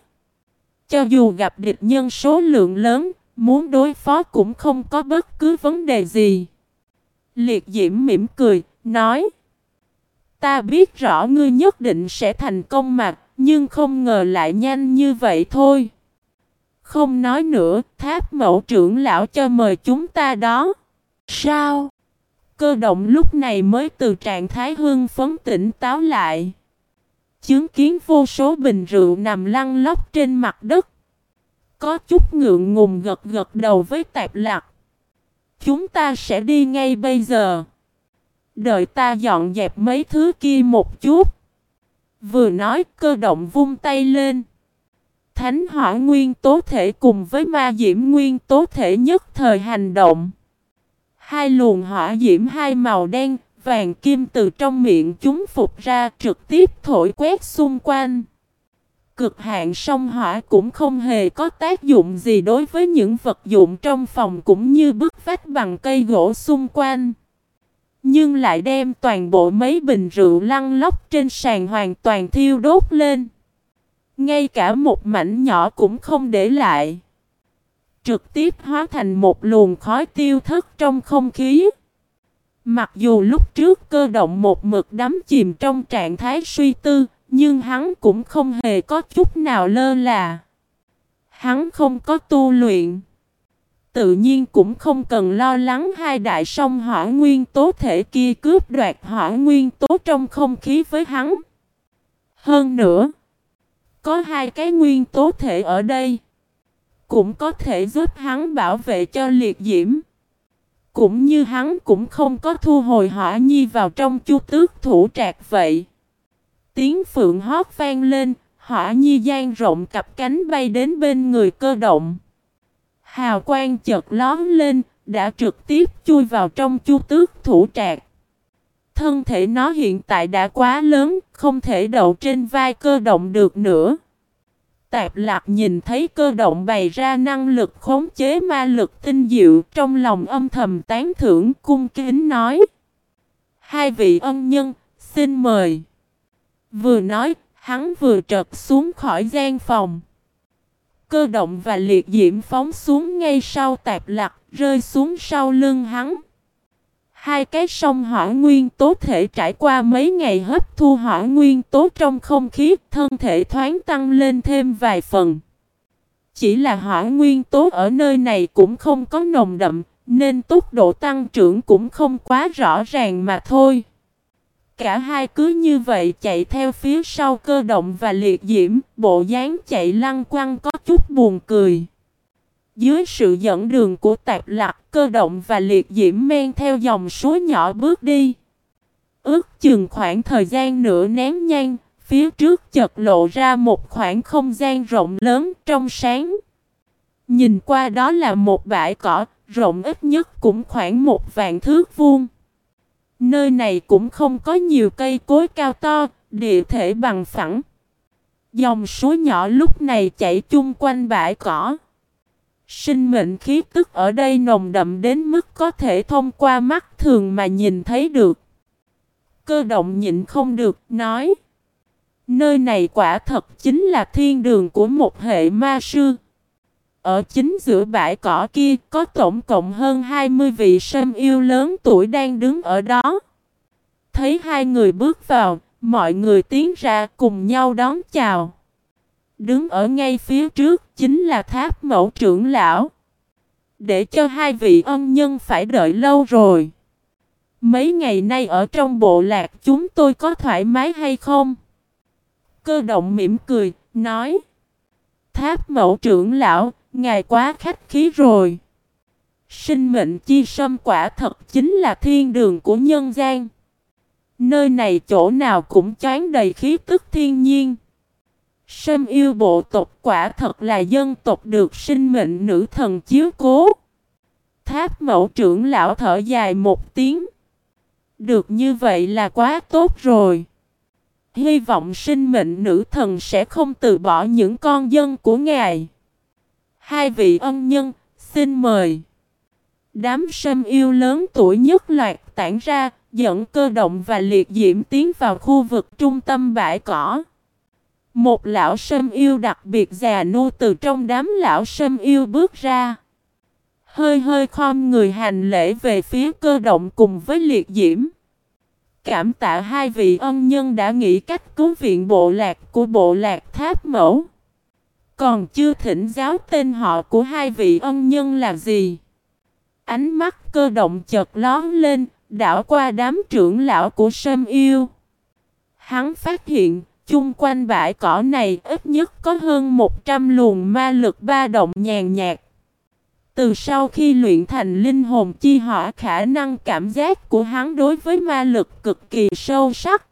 Cho dù gặp địch nhân số lượng lớn, muốn đối phó cũng không có bất cứ vấn đề gì. Liệt diễm mỉm cười, nói. Ta biết rõ ngươi nhất định sẽ thành công mà, nhưng không ngờ lại nhanh như vậy thôi. Không nói nữa, tháp mẫu trưởng lão cho mời chúng ta đó. Sao? Cơ động lúc này mới từ trạng thái hương phấn tỉnh táo lại. Chứng kiến vô số bình rượu nằm lăn lóc trên mặt đất. Có chút ngượng ngùng gật gật đầu với tạp lạc. Chúng ta sẽ đi ngay bây giờ. Đợi ta dọn dẹp mấy thứ kia một chút. Vừa nói cơ động vung tay lên. Thánh hỏa nguyên tố thể cùng với ma diễm nguyên tố thể nhất thời hành động. Hai luồng hỏa diễm hai màu đen, vàng kim từ trong miệng chúng phục ra trực tiếp thổi quét xung quanh. Cực hạn sông hỏa cũng không hề có tác dụng gì đối với những vật dụng trong phòng cũng như bức vách bằng cây gỗ xung quanh. Nhưng lại đem toàn bộ mấy bình rượu lăn lóc trên sàn hoàn toàn thiêu đốt lên. Ngay cả một mảnh nhỏ cũng không để lại. Trực tiếp hóa thành một luồng khói tiêu thất trong không khí. Mặc dù lúc trước cơ động một mực đắm chìm trong trạng thái suy tư, nhưng hắn cũng không hề có chút nào lơ là. Hắn không có tu luyện. Tự nhiên cũng không cần lo lắng hai đại sông hỏa nguyên tố thể kia cướp đoạt hỏa nguyên tố trong không khí với hắn. Hơn nữa, có hai cái nguyên tố thể ở đây, cũng có thể giúp hắn bảo vệ cho liệt diễm. Cũng như hắn cũng không có thu hồi hỏa nhi vào trong chu tước thủ trạc vậy. Tiếng phượng hót vang lên, hỏa nhi gian rộng cặp cánh bay đến bên người cơ động. Hào quang chợt lón lên, đã trực tiếp chui vào trong chu tước thủ trạc. Thân thể nó hiện tại đã quá lớn, không thể đậu trên vai cơ động được nữa. Tạp lạc nhìn thấy cơ động bày ra năng lực khống chế ma lực tinh diệu trong lòng âm thầm tán thưởng cung kính nói. Hai vị ân nhân, xin mời. Vừa nói, hắn vừa trật xuống khỏi gian phòng. Cơ động và liệt diễm phóng xuống ngay sau tạp lạc, rơi xuống sau lưng hắn. Hai cái sông hỏa nguyên tố thể trải qua mấy ngày hấp thu hỏa nguyên tố trong không khí, thân thể thoáng tăng lên thêm vài phần. Chỉ là hỏa nguyên tố ở nơi này cũng không có nồng đậm, nên tốc độ tăng trưởng cũng không quá rõ ràng mà thôi. Cả hai cứ như vậy chạy theo phía sau cơ động và liệt diễm, bộ dáng chạy lăng quăng có chút buồn cười. Dưới sự dẫn đường của tạp lạc, cơ động và liệt diễm men theo dòng suối nhỏ bước đi. Ước chừng khoảng thời gian nửa nén nhang, phía trước chợt lộ ra một khoảng không gian rộng lớn trong sáng. Nhìn qua đó là một bãi cỏ, rộng ít nhất cũng khoảng một vạn thước vuông. Nơi này cũng không có nhiều cây cối cao to, địa thể bằng phẳng. Dòng suối nhỏ lúc này chảy chung quanh bãi cỏ. Sinh mệnh khí tức ở đây nồng đậm đến mức có thể thông qua mắt thường mà nhìn thấy được. Cơ động nhịn không được, nói. Nơi này quả thật chính là thiên đường của một hệ ma sư. Ở chính giữa bãi cỏ kia có tổng cộng hơn 20 vị sâm yêu lớn tuổi đang đứng ở đó. Thấy hai người bước vào, mọi người tiến ra cùng nhau đón chào. Đứng ở ngay phía trước chính là tháp mẫu trưởng lão. Để cho hai vị ân nhân phải đợi lâu rồi. Mấy ngày nay ở trong bộ lạc chúng tôi có thoải mái hay không? Cơ động mỉm cười, nói. Tháp mẫu trưởng lão, ngài quá khách khí rồi. Sinh mệnh chi sâm quả thật chính là thiên đường của nhân gian. Nơi này chỗ nào cũng chán đầy khí tức thiên nhiên. Sâm yêu bộ tộc quả thật là dân tộc được sinh mệnh nữ thần chiếu cố. Tháp mẫu trưởng lão thở dài một tiếng. Được như vậy là quá tốt rồi. Hy vọng sinh mệnh nữ thần sẽ không từ bỏ những con dân của ngài. Hai vị ân nhân, xin mời. Đám sâm yêu lớn tuổi nhất loạt tản ra, dẫn cơ động và liệt diễm tiến vào khu vực trung tâm bãi cỏ. Một lão sâm yêu đặc biệt già nô từ trong đám lão sâm yêu bước ra. Hơi hơi khom người hành lễ về phía cơ động cùng với liệt diễm. Cảm tạ hai vị ân nhân đã nghĩ cách cứu viện bộ lạc của bộ lạc tháp mẫu. Còn chưa thỉnh giáo tên họ của hai vị ân nhân là gì? Ánh mắt cơ động chợt lón lên, đảo qua đám trưởng lão của Sâm Yêu. Hắn phát hiện, chung quanh bãi cỏ này ít nhất có hơn 100 luồng ma lực ba động nhàn nhạt. Từ sau khi luyện thành linh hồn chi hỏa khả năng cảm giác của hắn đối với ma lực cực kỳ sâu sắc.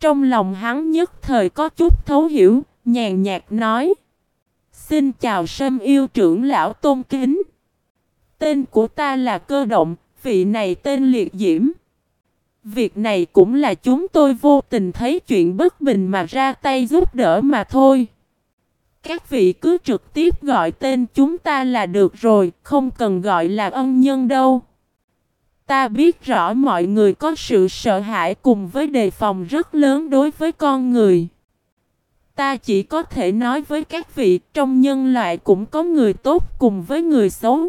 Trong lòng hắn nhất thời có chút thấu hiểu, nhàn nhạt nói. Xin chào sâm yêu trưởng lão tôn kính. Tên của ta là cơ động, vị này tên liệt diễm. Việc này cũng là chúng tôi vô tình thấy chuyện bất bình mà ra tay giúp đỡ mà thôi. Các vị cứ trực tiếp gọi tên chúng ta là được rồi, không cần gọi là ân nhân đâu. Ta biết rõ mọi người có sự sợ hãi cùng với đề phòng rất lớn đối với con người. Ta chỉ có thể nói với các vị trong nhân loại cũng có người tốt cùng với người xấu.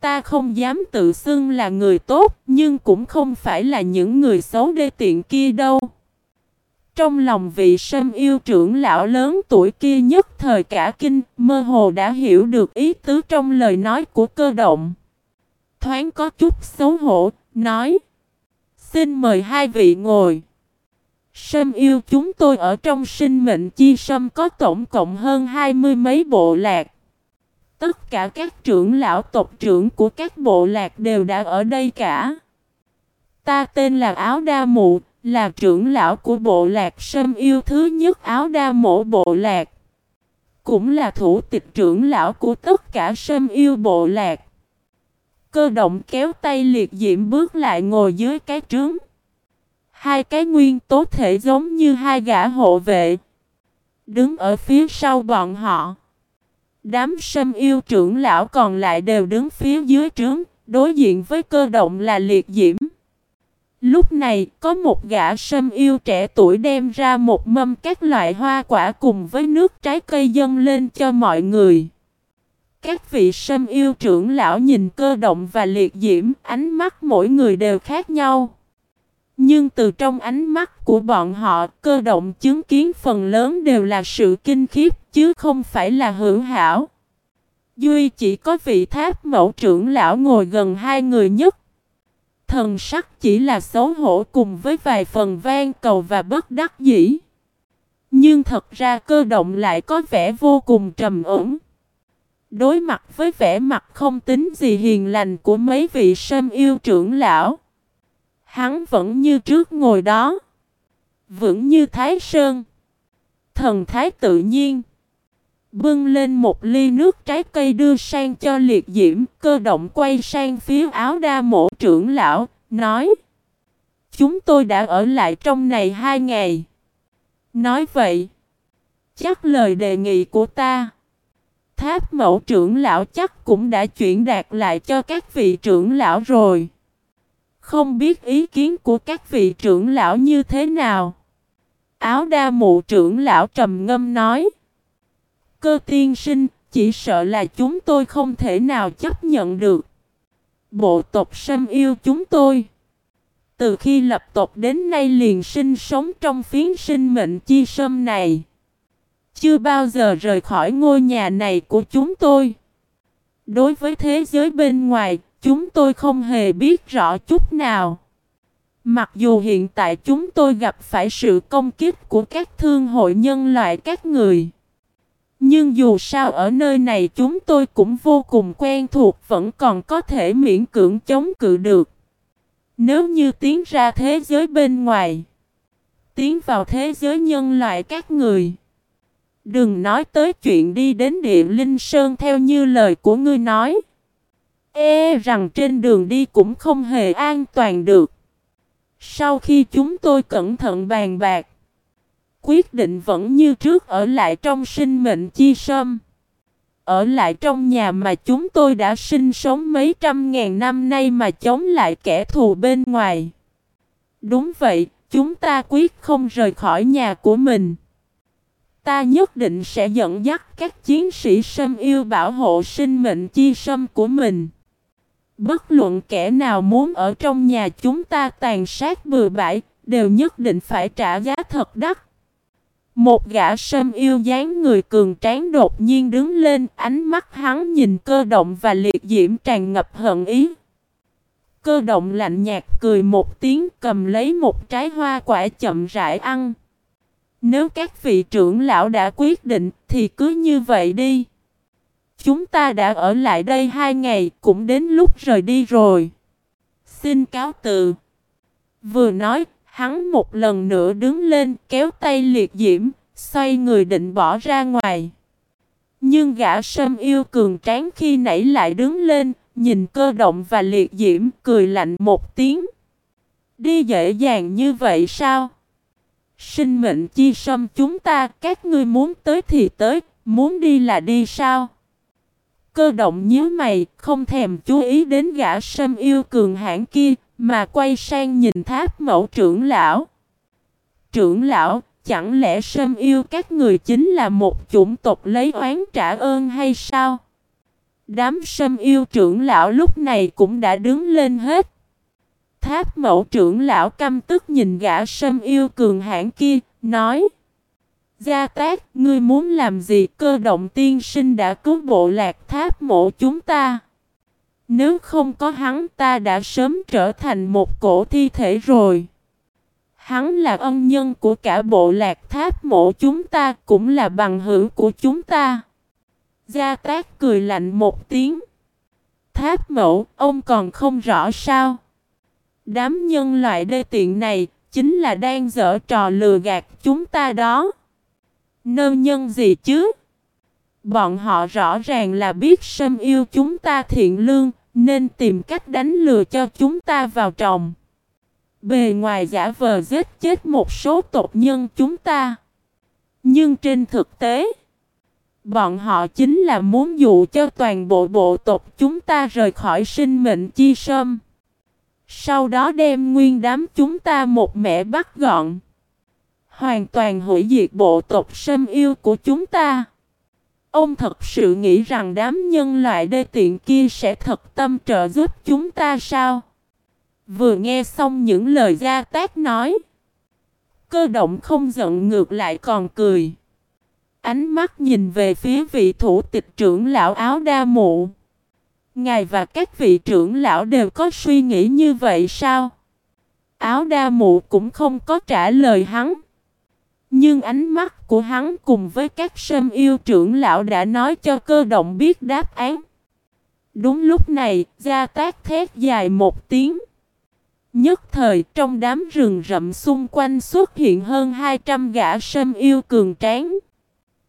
Ta không dám tự xưng là người tốt nhưng cũng không phải là những người xấu đê tiện kia đâu. Trong lòng vị sâm yêu trưởng lão lớn tuổi kia nhất thời cả kinh, mơ hồ đã hiểu được ý tứ trong lời nói của cơ động. Thoáng có chút xấu hổ, nói Xin mời hai vị ngồi. Sâm yêu chúng tôi ở trong sinh mệnh chi sâm có tổng cộng hơn hai mươi mấy bộ lạc. Tất cả các trưởng lão tộc trưởng của các bộ lạc đều đã ở đây cả. Ta tên là Áo Đa Mụ, là trưởng lão của bộ lạc Sâm yêu thứ nhất Áo Đa Mộ bộ lạc. Cũng là thủ tịch trưởng lão của tất cả Sâm yêu bộ lạc. Cơ động kéo tay liệt diễm bước lại ngồi dưới cái trướng. Hai cái nguyên tố thể giống như hai gã hộ vệ. Đứng ở phía sau bọn họ. Đám sâm yêu trưởng lão còn lại đều đứng phía dưới trướng, đối diện với cơ động là liệt diễm. Lúc này, có một gã sâm yêu trẻ tuổi đem ra một mâm các loại hoa quả cùng với nước trái cây dâng lên cho mọi người. Các vị sâm yêu trưởng lão nhìn cơ động và liệt diễm, ánh mắt mỗi người đều khác nhau. Nhưng từ trong ánh mắt của bọn họ, cơ động chứng kiến phần lớn đều là sự kinh khiếp chứ không phải là hữu hảo. Duy chỉ có vị tháp mẫu trưởng lão ngồi gần hai người nhất. Thần sắc chỉ là xấu hổ cùng với vài phần vang cầu và bất đắc dĩ. Nhưng thật ra cơ động lại có vẻ vô cùng trầm ổn. Đối mặt với vẻ mặt không tính gì hiền lành của mấy vị sâm yêu trưởng lão. Hắn vẫn như trước ngồi đó. Vững như thái sơn. Thần thái tự nhiên. Bưng lên một ly nước trái cây đưa sang cho liệt diễm. Cơ động quay sang phía áo đa mộ trưởng lão. Nói. Chúng tôi đã ở lại trong này hai ngày. Nói vậy. Chắc lời đề nghị của ta. Tháp mẫu trưởng lão chắc cũng đã chuyển đạt lại cho các vị trưởng lão rồi. Không biết ý kiến của các vị trưởng lão như thế nào. Áo đa mụ trưởng lão trầm ngâm nói. Cơ tiên sinh, chỉ sợ là chúng tôi không thể nào chấp nhận được. Bộ tộc sâm yêu chúng tôi. Từ khi lập tộc đến nay liền sinh sống trong phiến sinh mệnh chi sâm này. Chưa bao giờ rời khỏi ngôi nhà này của chúng tôi. Đối với thế giới bên ngoài, chúng tôi không hề biết rõ chút nào. Mặc dù hiện tại chúng tôi gặp phải sự công kích của các thương hội nhân loại các người. Nhưng dù sao ở nơi này chúng tôi cũng vô cùng quen thuộc vẫn còn có thể miễn cưỡng chống cự được. Nếu như tiến ra thế giới bên ngoài, tiến vào thế giới nhân loại các người. Đừng nói tới chuyện đi đến địa linh sơn theo như lời của ngươi nói. E rằng trên đường đi cũng không hề an toàn được. Sau khi chúng tôi cẩn thận bàn bạc, quyết định vẫn như trước ở lại trong sinh mệnh chi sâm. Ở lại trong nhà mà chúng tôi đã sinh sống mấy trăm ngàn năm nay mà chống lại kẻ thù bên ngoài. Đúng vậy, chúng ta quyết không rời khỏi nhà của mình. Ta nhất định sẽ dẫn dắt các chiến sĩ sâm yêu bảo hộ sinh mệnh chi sâm của mình. Bất luận kẻ nào muốn ở trong nhà chúng ta tàn sát bừa bãi, đều nhất định phải trả giá thật đắt. Một gã sâm yêu dáng người cường tráng đột nhiên đứng lên, ánh mắt hắn nhìn cơ động và liệt diễm tràn ngập hận ý. Cơ động lạnh nhạt cười một tiếng cầm lấy một trái hoa quả chậm rãi ăn. Nếu các vị trưởng lão đã quyết định thì cứ như vậy đi chúng ta đã ở lại đây hai ngày, cũng đến lúc rời đi rồi. Xin cáo từ. Vừa nói, hắn một lần nữa đứng lên, kéo tay liệt diễm, xoay người định bỏ ra ngoài. Nhưng gã sâm yêu cường tráng khi nãy lại đứng lên, nhìn cơ động và liệt diễm, cười lạnh một tiếng. Đi dễ dàng như vậy sao? Sinh mệnh chi sâm chúng ta, các ngươi muốn tới thì tới, muốn đi là đi sao? Cơ động nhíu mày, không thèm chú ý đến gã sâm yêu cường hãn kia, mà quay sang nhìn tháp mẫu trưởng lão. Trưởng lão, chẳng lẽ sâm yêu các người chính là một chủng tộc lấy oán trả ơn hay sao? Đám sâm yêu trưởng lão lúc này cũng đã đứng lên hết. Tháp mẫu trưởng lão căm tức nhìn gã sâm yêu cường hãn kia, nói Gia tác, ngươi muốn làm gì? Cơ động tiên sinh đã cứu bộ lạc tháp mộ chúng ta. Nếu không có hắn ta đã sớm trở thành một cổ thi thể rồi. Hắn là ân nhân của cả bộ lạc tháp mộ chúng ta cũng là bằng hữu của chúng ta. Gia tác cười lạnh một tiếng. Tháp mộ, ông còn không rõ sao? Đám nhân loại đê tiện này chính là đang dở trò lừa gạt chúng ta đó. Nơ nhân gì chứ? Bọn họ rõ ràng là biết sâm yêu chúng ta thiện lương, nên tìm cách đánh lừa cho chúng ta vào trồng. Bề ngoài giả vờ giết chết một số tộc nhân chúng ta. Nhưng trên thực tế, bọn họ chính là muốn dụ cho toàn bộ bộ tộc chúng ta rời khỏi sinh mệnh chi sâm. Sau đó đem nguyên đám chúng ta một mẹ bắt gọn. Hoàn toàn hủy diệt bộ tộc sâm yêu của chúng ta. Ông thật sự nghĩ rằng đám nhân loại đê tiện kia sẽ thật tâm trợ giúp chúng ta sao? Vừa nghe xong những lời gia tác nói. Cơ động không giận ngược lại còn cười. Ánh mắt nhìn về phía vị thủ tịch trưởng lão áo đa mụ. Ngài và các vị trưởng lão đều có suy nghĩ như vậy sao? Áo đa mụ cũng không có trả lời hắn. Nhưng ánh mắt của hắn cùng với các sâm yêu trưởng lão đã nói cho cơ động biết đáp án. Đúng lúc này, gia tác thét dài một tiếng. Nhất thời trong đám rừng rậm xung quanh xuất hiện hơn 200 gã sâm yêu cường tráng.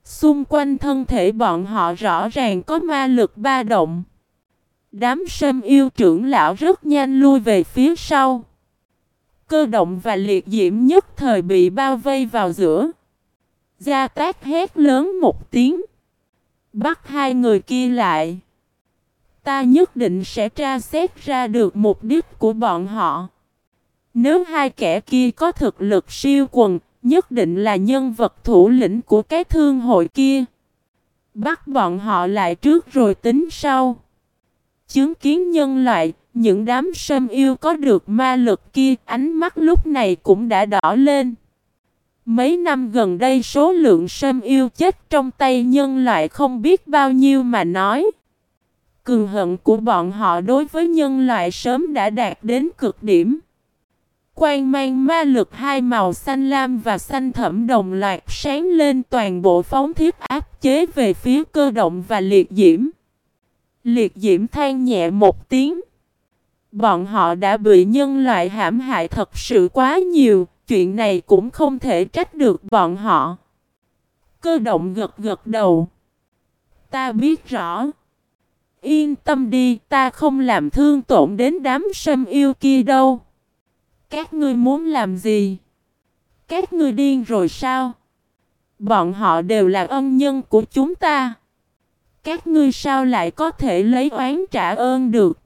Xung quanh thân thể bọn họ rõ ràng có ma lực ba động. Đám sâm yêu trưởng lão rất nhanh lui về phía sau. Cơ động và liệt diễm nhất thời bị bao vây vào giữa. Gia tác hét lớn một tiếng. Bắt hai người kia lại. Ta nhất định sẽ tra xét ra được mục đích của bọn họ. Nếu hai kẻ kia có thực lực siêu quần, nhất định là nhân vật thủ lĩnh của cái thương hội kia. Bắt bọn họ lại trước rồi tính sau. Chứng kiến nhân loại, những đám sâm yêu có được ma lực kia, ánh mắt lúc này cũng đã đỏ lên. Mấy năm gần đây số lượng sâm yêu chết trong tay nhân loại không biết bao nhiêu mà nói. Cường hận của bọn họ đối với nhân loại sớm đã đạt đến cực điểm. Quang mang ma lực hai màu xanh lam và xanh thẫm đồng loạt sáng lên toàn bộ phóng thiết áp chế về phía cơ động và liệt diễm. Liệt diễm than nhẹ một tiếng. Bọn họ đã bị nhân loại hãm hại thật sự quá nhiều, chuyện này cũng không thể trách được bọn họ. Cơ động gật gật đầu. Ta biết rõ. Yên tâm đi, ta không làm thương tổn đến đám sâm yêu kia đâu. Các ngươi muốn làm gì? Các ngươi điên rồi sao? Bọn họ đều là ân nhân của chúng ta. Các ngươi sao lại có thể lấy oán trả ơn được?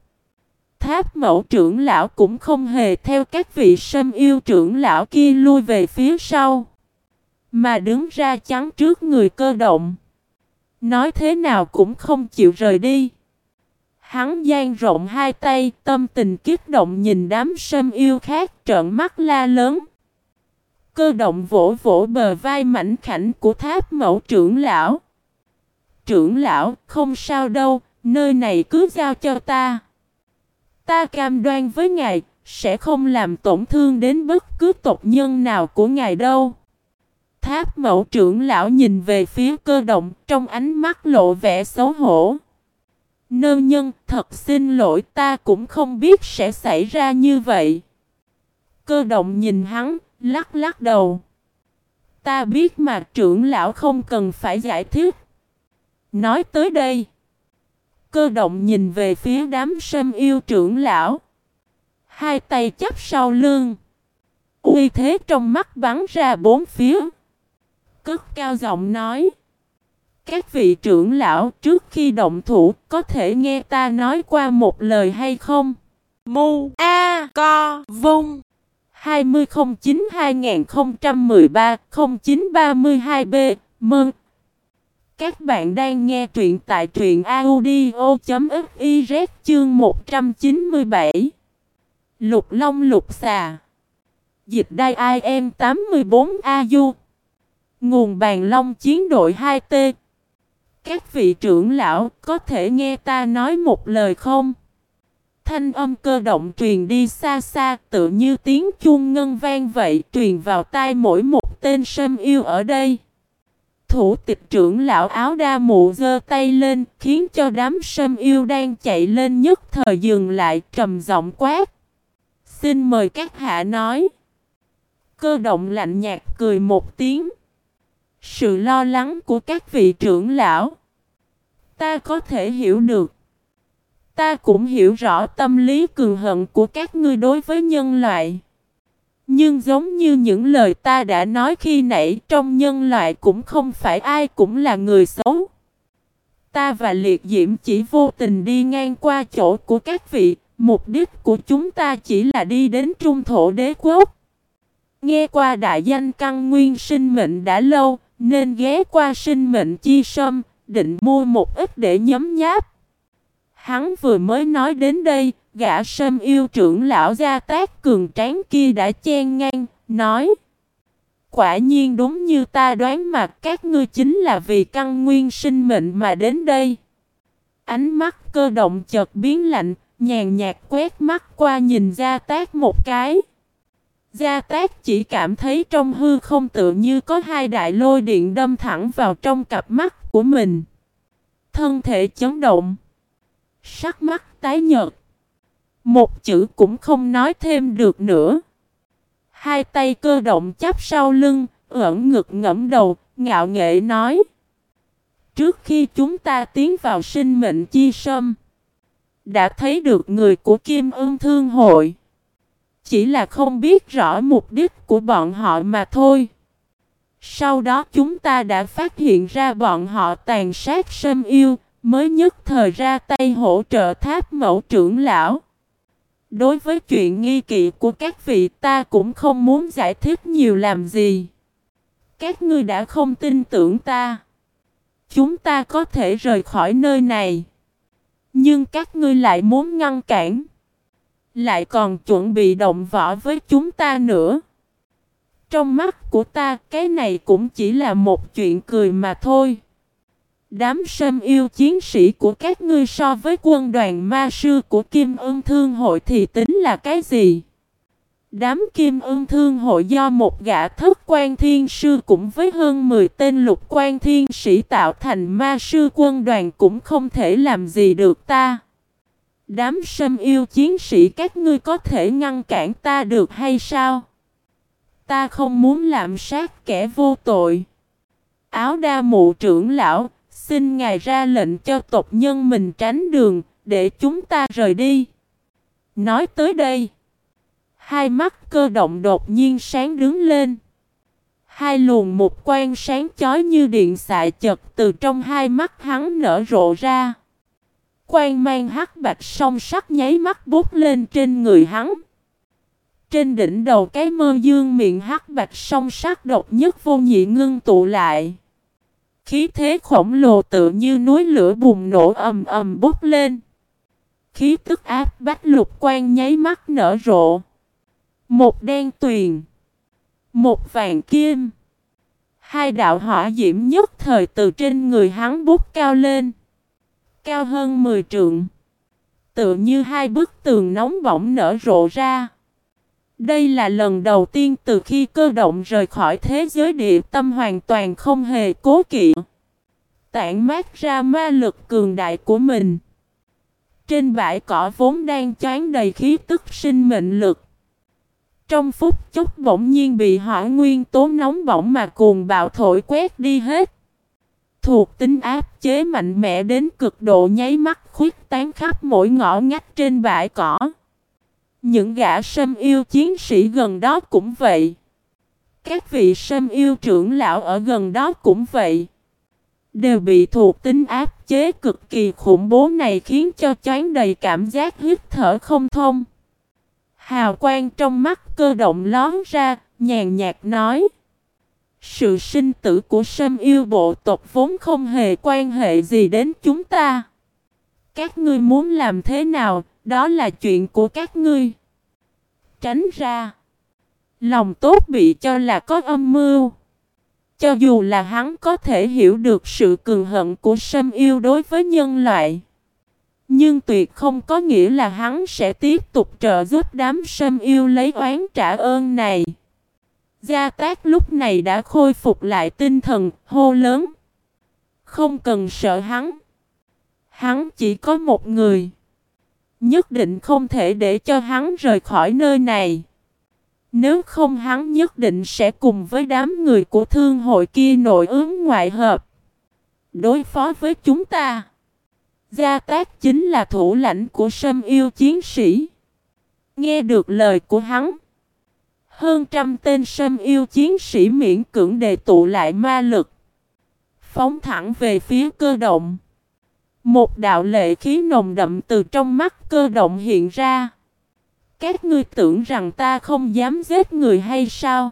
Tháp mẫu trưởng lão cũng không hề theo các vị sâm yêu trưởng lão kia lui về phía sau. Mà đứng ra chắn trước người cơ động. Nói thế nào cũng không chịu rời đi. Hắn dang rộng hai tay, tâm tình kích động nhìn đám sâm yêu khác trợn mắt la lớn. Cơ động vỗ vỗ bờ vai mảnh khảnh của tháp mẫu trưởng lão. Trưởng lão, không sao đâu, nơi này cứ giao cho ta. Ta cam đoan với ngài, sẽ không làm tổn thương đến bất cứ tộc nhân nào của ngài đâu. Tháp mẫu trưởng lão nhìn về phía cơ động trong ánh mắt lộ vẻ xấu hổ. Nơ nhân thật xin lỗi ta cũng không biết sẽ xảy ra như vậy. Cơ động nhìn hắn, lắc lắc đầu. Ta biết mà trưởng lão không cần phải giải thích. Nói tới đây. Cơ động nhìn về phía đám sâm yêu trưởng lão. Hai tay chắp sau lưng. Uy thế trong mắt bắn ra bốn phía. Cất cao giọng nói. Các vị trưởng lão trước khi động thủ có thể nghe ta nói qua một lời hay không? Mu A Co Vung 2009-2013-0932B Mừng! Các bạn đang nghe truyện tại truyện audio.fiz chương 197 Lục Long Lục Xà Dịch đai IM 84AU Nguồn bàn long chiến đội 2T Các vị trưởng lão có thể nghe ta nói một lời không? Thanh âm cơ động truyền đi xa xa, tự như tiếng chuông ngân vang vậy, truyền vào tai mỗi một tên sâm yêu ở đây. Thủ tịch trưởng lão áo đa mụ giơ tay lên, khiến cho đám sâm yêu đang chạy lên nhất thời dừng lại, trầm giọng quát. Xin mời các hạ nói. Cơ động lạnh nhạt cười một tiếng. Sự lo lắng của các vị trưởng lão. Ta có thể hiểu được. Ta cũng hiểu rõ tâm lý cường hận của các ngươi đối với nhân loại. Nhưng giống như những lời ta đã nói khi nãy trong nhân loại cũng không phải ai cũng là người xấu. Ta và liệt diễm chỉ vô tình đi ngang qua chỗ của các vị, mục đích của chúng ta chỉ là đi đến trung thổ đế quốc. Nghe qua đại danh căn nguyên sinh mệnh đã lâu, nên ghé qua sinh mệnh chi sâm, định mua một ít để nhấm nháp. Hắn vừa mới nói đến đây, gã sâm yêu trưởng lão gia tác cường tráng kia đã chen ngang, nói Quả nhiên đúng như ta đoán mà các ngươi chính là vì căn nguyên sinh mệnh mà đến đây. Ánh mắt cơ động chợt biến lạnh, nhàn nhạt quét mắt qua nhìn gia tác một cái. Gia tác chỉ cảm thấy trong hư không tự như có hai đại lôi điện đâm thẳng vào trong cặp mắt của mình. Thân thể chấn động. Sắc mắt tái nhợt. Một chữ cũng không nói thêm được nữa. Hai tay cơ động chắp sau lưng, ẩn ngực ngẫm đầu, ngạo nghệ nói. Trước khi chúng ta tiến vào sinh mệnh chi sâm, đã thấy được người của Kim ương Thương Hội. Chỉ là không biết rõ mục đích của bọn họ mà thôi. Sau đó chúng ta đã phát hiện ra bọn họ tàn sát sâm yêu, mới nhất thời ra tay hỗ trợ tháp mẫu trưởng lão. Đối với chuyện nghi kỵ của các vị, ta cũng không muốn giải thích nhiều làm gì. Các ngươi đã không tin tưởng ta. Chúng ta có thể rời khỏi nơi này. Nhưng các ngươi lại muốn ngăn cản. Lại còn chuẩn bị động võ với chúng ta nữa. Trong mắt của ta, cái này cũng chỉ là một chuyện cười mà thôi. Đám sâm yêu chiến sĩ của các ngươi so với quân đoàn ma sư của Kim Ưng Thương Hội thì tính là cái gì? Đám Kim Ưng Thương Hội do một gã thất quan thiên sư cũng với hơn 10 tên lục quan thiên sĩ tạo thành ma sư quân đoàn cũng không thể làm gì được ta. Đám sâm yêu chiến sĩ các ngươi có thể ngăn cản ta được hay sao? Ta không muốn làm sát kẻ vô tội. Áo đa mụ trưởng lão, Xin Ngài ra lệnh cho tộc nhân mình tránh đường, để chúng ta rời đi. Nói tới đây, hai mắt cơ động đột nhiên sáng đứng lên. Hai luồng một quan sáng chói như điện xạ chật từ trong hai mắt hắn nở rộ ra. Quan mang hắc bạch song sắc nháy mắt bút lên trên người hắn. Trên đỉnh đầu cái mơ dương miệng hắc bạch song sắc độc nhất vô nhị ngưng tụ lại. Khí thế khổng lồ tự như núi lửa bùng nổ ầm ầm bốc lên. Khí tức áp bách lục quan nháy mắt nở rộ. Một đen tuyền. Một vàng kim. Hai đạo hỏa diễm nhất thời từ trên người hắn bút cao lên. Cao hơn 10 trượng. Tự như hai bức tường nóng bỏng nở rộ ra. Đây là lần đầu tiên từ khi cơ động rời khỏi thế giới địa tâm hoàn toàn không hề cố kỵ. Tản mát ra ma lực cường đại của mình. Trên bãi cỏ vốn đang choán đầy khí tức sinh mệnh lực. Trong phút chốc bỗng nhiên bị hỏa nguyên tố nóng bỏng mà cuồng bạo thổi quét đi hết. Thuộc tính áp chế mạnh mẽ đến cực độ nháy mắt khuyết tán khắp mỗi ngõ ngách trên bãi cỏ. Những gã sâm yêu chiến sĩ gần đó cũng vậy. Các vị sâm yêu trưởng lão ở gần đó cũng vậy. Đều bị thuộc tính áp chế cực kỳ khủng bố này khiến cho chán đầy cảm giác hít thở không thông. Hào quang trong mắt cơ động lón ra, nhàn nhạt nói. Sự sinh tử của sâm yêu bộ tộc vốn không hề quan hệ gì đến chúng ta. Các ngươi muốn làm thế nào, đó là chuyện của các ngươi. Tránh ra. Lòng tốt bị cho là có âm mưu. Cho dù là hắn có thể hiểu được sự cường hận của sâm yêu đối với nhân loại. Nhưng tuyệt không có nghĩa là hắn sẽ tiếp tục trợ giúp đám sâm yêu lấy oán trả ơn này. Gia Tác lúc này đã khôi phục lại tinh thần, hô lớn. Không cần sợ hắn. Hắn chỉ có một người. Nhất định không thể để cho hắn rời khỏi nơi này. Nếu không hắn nhất định sẽ cùng với đám người của thương hội kia nội ứng ngoại hợp. Đối phó với chúng ta. Gia Tác chính là thủ lãnh của sâm yêu chiến sĩ. Nghe được lời của hắn. Hơn trăm tên sâm yêu chiến sĩ miễn cưỡng đề tụ lại ma lực. Phóng thẳng về phía cơ động. Một đạo lệ khí nồng đậm từ trong mắt cơ động hiện ra. Các ngươi tưởng rằng ta không dám giết người hay sao?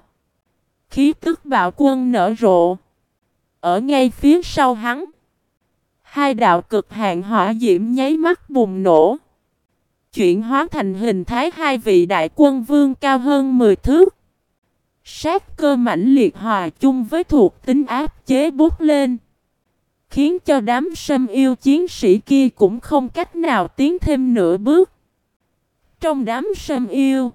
Khí tức bạo quân nở rộ. Ở ngay phía sau hắn. Hai đạo cực hạn hỏa diễm nháy mắt bùng nổ. Chuyển hóa thành hình thái hai vị đại quân vương cao hơn 10 thước. Sát cơ mãnh liệt hòa chung với thuộc tính áp chế bút lên. Khiến cho đám sâm yêu chiến sĩ kia cũng không cách nào tiến thêm nửa bước. Trong đám sâm yêu,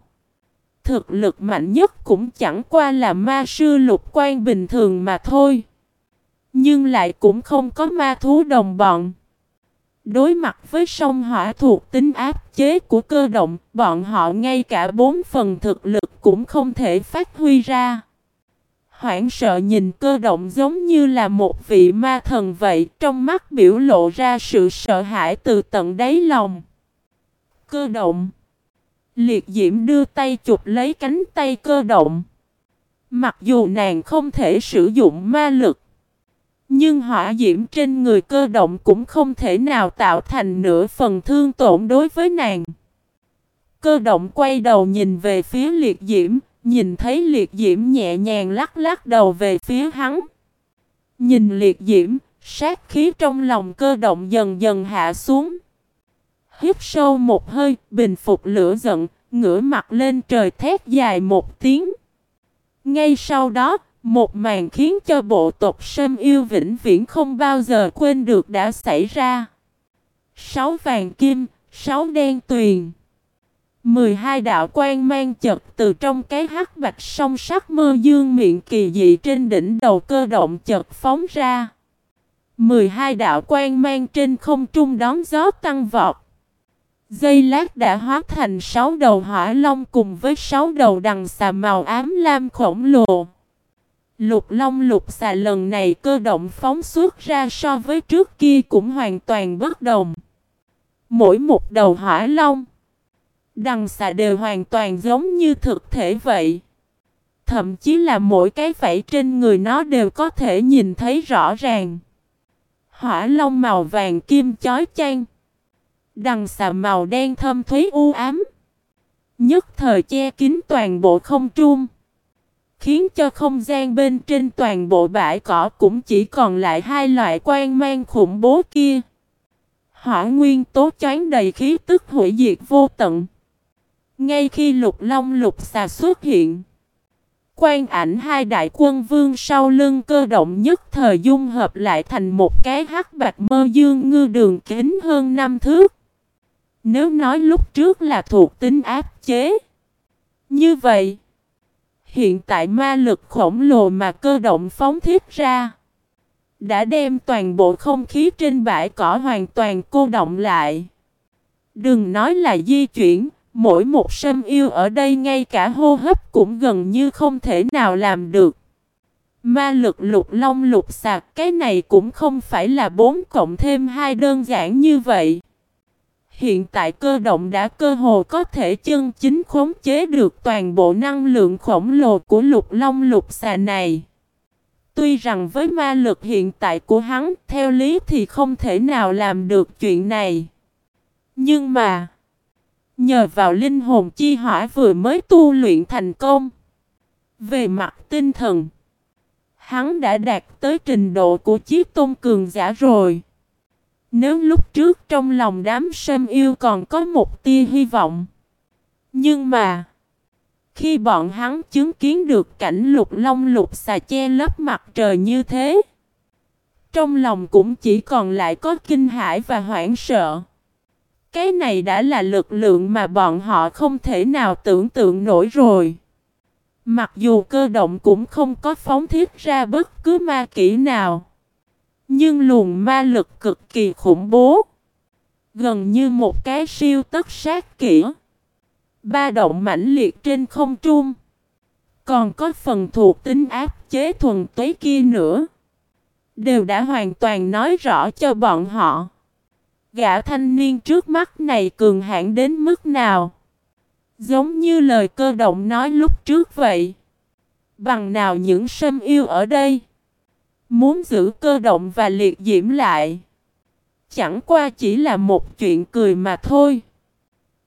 thực lực mạnh nhất cũng chẳng qua là ma sư lục quan bình thường mà thôi. Nhưng lại cũng không có ma thú đồng bọn. Đối mặt với sông hỏa thuộc tính áp chế của cơ động, bọn họ ngay cả bốn phần thực lực cũng không thể phát huy ra. Hoảng sợ nhìn cơ động giống như là một vị ma thần vậy, trong mắt biểu lộ ra sự sợ hãi từ tận đáy lòng. Cơ động Liệt diễm đưa tay chụp lấy cánh tay cơ động. Mặc dù nàng không thể sử dụng ma lực, nhưng hỏa diễm trên người cơ động cũng không thể nào tạo thành nửa phần thương tổn đối với nàng. Cơ động quay đầu nhìn về phía liệt diễm, nhìn thấy liệt diễm nhẹ nhàng lắc lắc đầu về phía hắn. Nhìn liệt diễm, sát khí trong lòng cơ động dần dần hạ xuống. Hít sâu một hơi, bình phục lửa giận, ngửa mặt lên trời thét dài một tiếng. Ngay sau đó, một màn khiến cho bộ tộc Sâm yêu vĩnh viễn không bao giờ quên được đã xảy ra. Sáu vàng kim, sáu đen tuyền mười hai đạo quan mang chật từ trong cái hắc bạch song sắc mơ dương miệng kỳ dị trên đỉnh đầu cơ động chật phóng ra. mười hai đạo quan mang trên không trung đón gió tăng vọt. Dây lát đã hóa thành sáu đầu hỏa long cùng với sáu đầu đằng xà màu ám lam khổng lồ. Lục long lục xà lần này cơ động phóng xuất ra so với trước kia cũng hoàn toàn bất đồng. Mỗi một đầu hỏa long, đằng xà đều hoàn toàn giống như thực thể vậy. Thậm chí là mỗi cái vảy trên người nó đều có thể nhìn thấy rõ ràng. Hỏa long màu vàng kim chói chang. Đằng xà màu đen thâm thúy u ám. Nhất thời che kín toàn bộ không trung. Khiến cho không gian bên trên toàn bộ bãi cỏ cũng chỉ còn lại hai loại quan mang khủng bố kia. Hỏa nguyên tố chán đầy khí tức hủy diệt vô tận. Ngay khi lục long lục xà xuất hiện. Quan ảnh hai đại quân vương sau lưng cơ động nhất thời dung hợp lại thành một cái hắc bạch mơ dương ngư đường kính hơn năm thước. Nếu nói lúc trước là thuộc tính áp chế, Như vậy, hiện tại ma lực khổng lồ mà cơ động phóng thiết ra đã đem toàn bộ không khí trên bãi cỏ hoàn toàn cô động lại. Đừng nói là di chuyển, mỗi một sâm yêu ở đây ngay cả hô hấp cũng gần như không thể nào làm được. Ma lực lục long lục sạc cái này cũng không phải là 4 cộng thêm 2 đơn giản như vậy. Hiện tại cơ động đã cơ hồ có thể chân chính khống chế được toàn bộ năng lượng khổng lồ của lục long lục xà này. Tuy rằng với ma lực hiện tại của hắn, theo lý thì không thể nào làm được chuyện này. Nhưng mà, nhờ vào linh hồn chi hỏa vừa mới tu luyện thành công, về mặt tinh thần, hắn đã đạt tới trình độ của chiếc tôn cường giả rồi. Nếu lúc trước trong lòng đám sâm yêu còn có một tia hy vọng. Nhưng mà, khi bọn hắn chứng kiến được cảnh lục long lục xà che lấp mặt trời như thế, trong lòng cũng chỉ còn lại có kinh hãi và hoảng sợ. Cái này đã là lực lượng mà bọn họ không thể nào tưởng tượng nổi rồi. Mặc dù cơ động cũng không có phóng thiết ra bất cứ ma kỹ nào. Nhưng luồng ma lực cực kỳ khủng bố. Gần như một cái siêu tất sát kỹ. Ba động mãnh liệt trên không trung. Còn có phần thuộc tính áp chế thuần tuế kia nữa. Đều đã hoàn toàn nói rõ cho bọn họ. Gã thanh niên trước mắt này cường hãn đến mức nào. Giống như lời cơ động nói lúc trước vậy. Bằng nào những sâm yêu ở đây. Muốn giữ cơ động và liệt diễm lại. Chẳng qua chỉ là một chuyện cười mà thôi.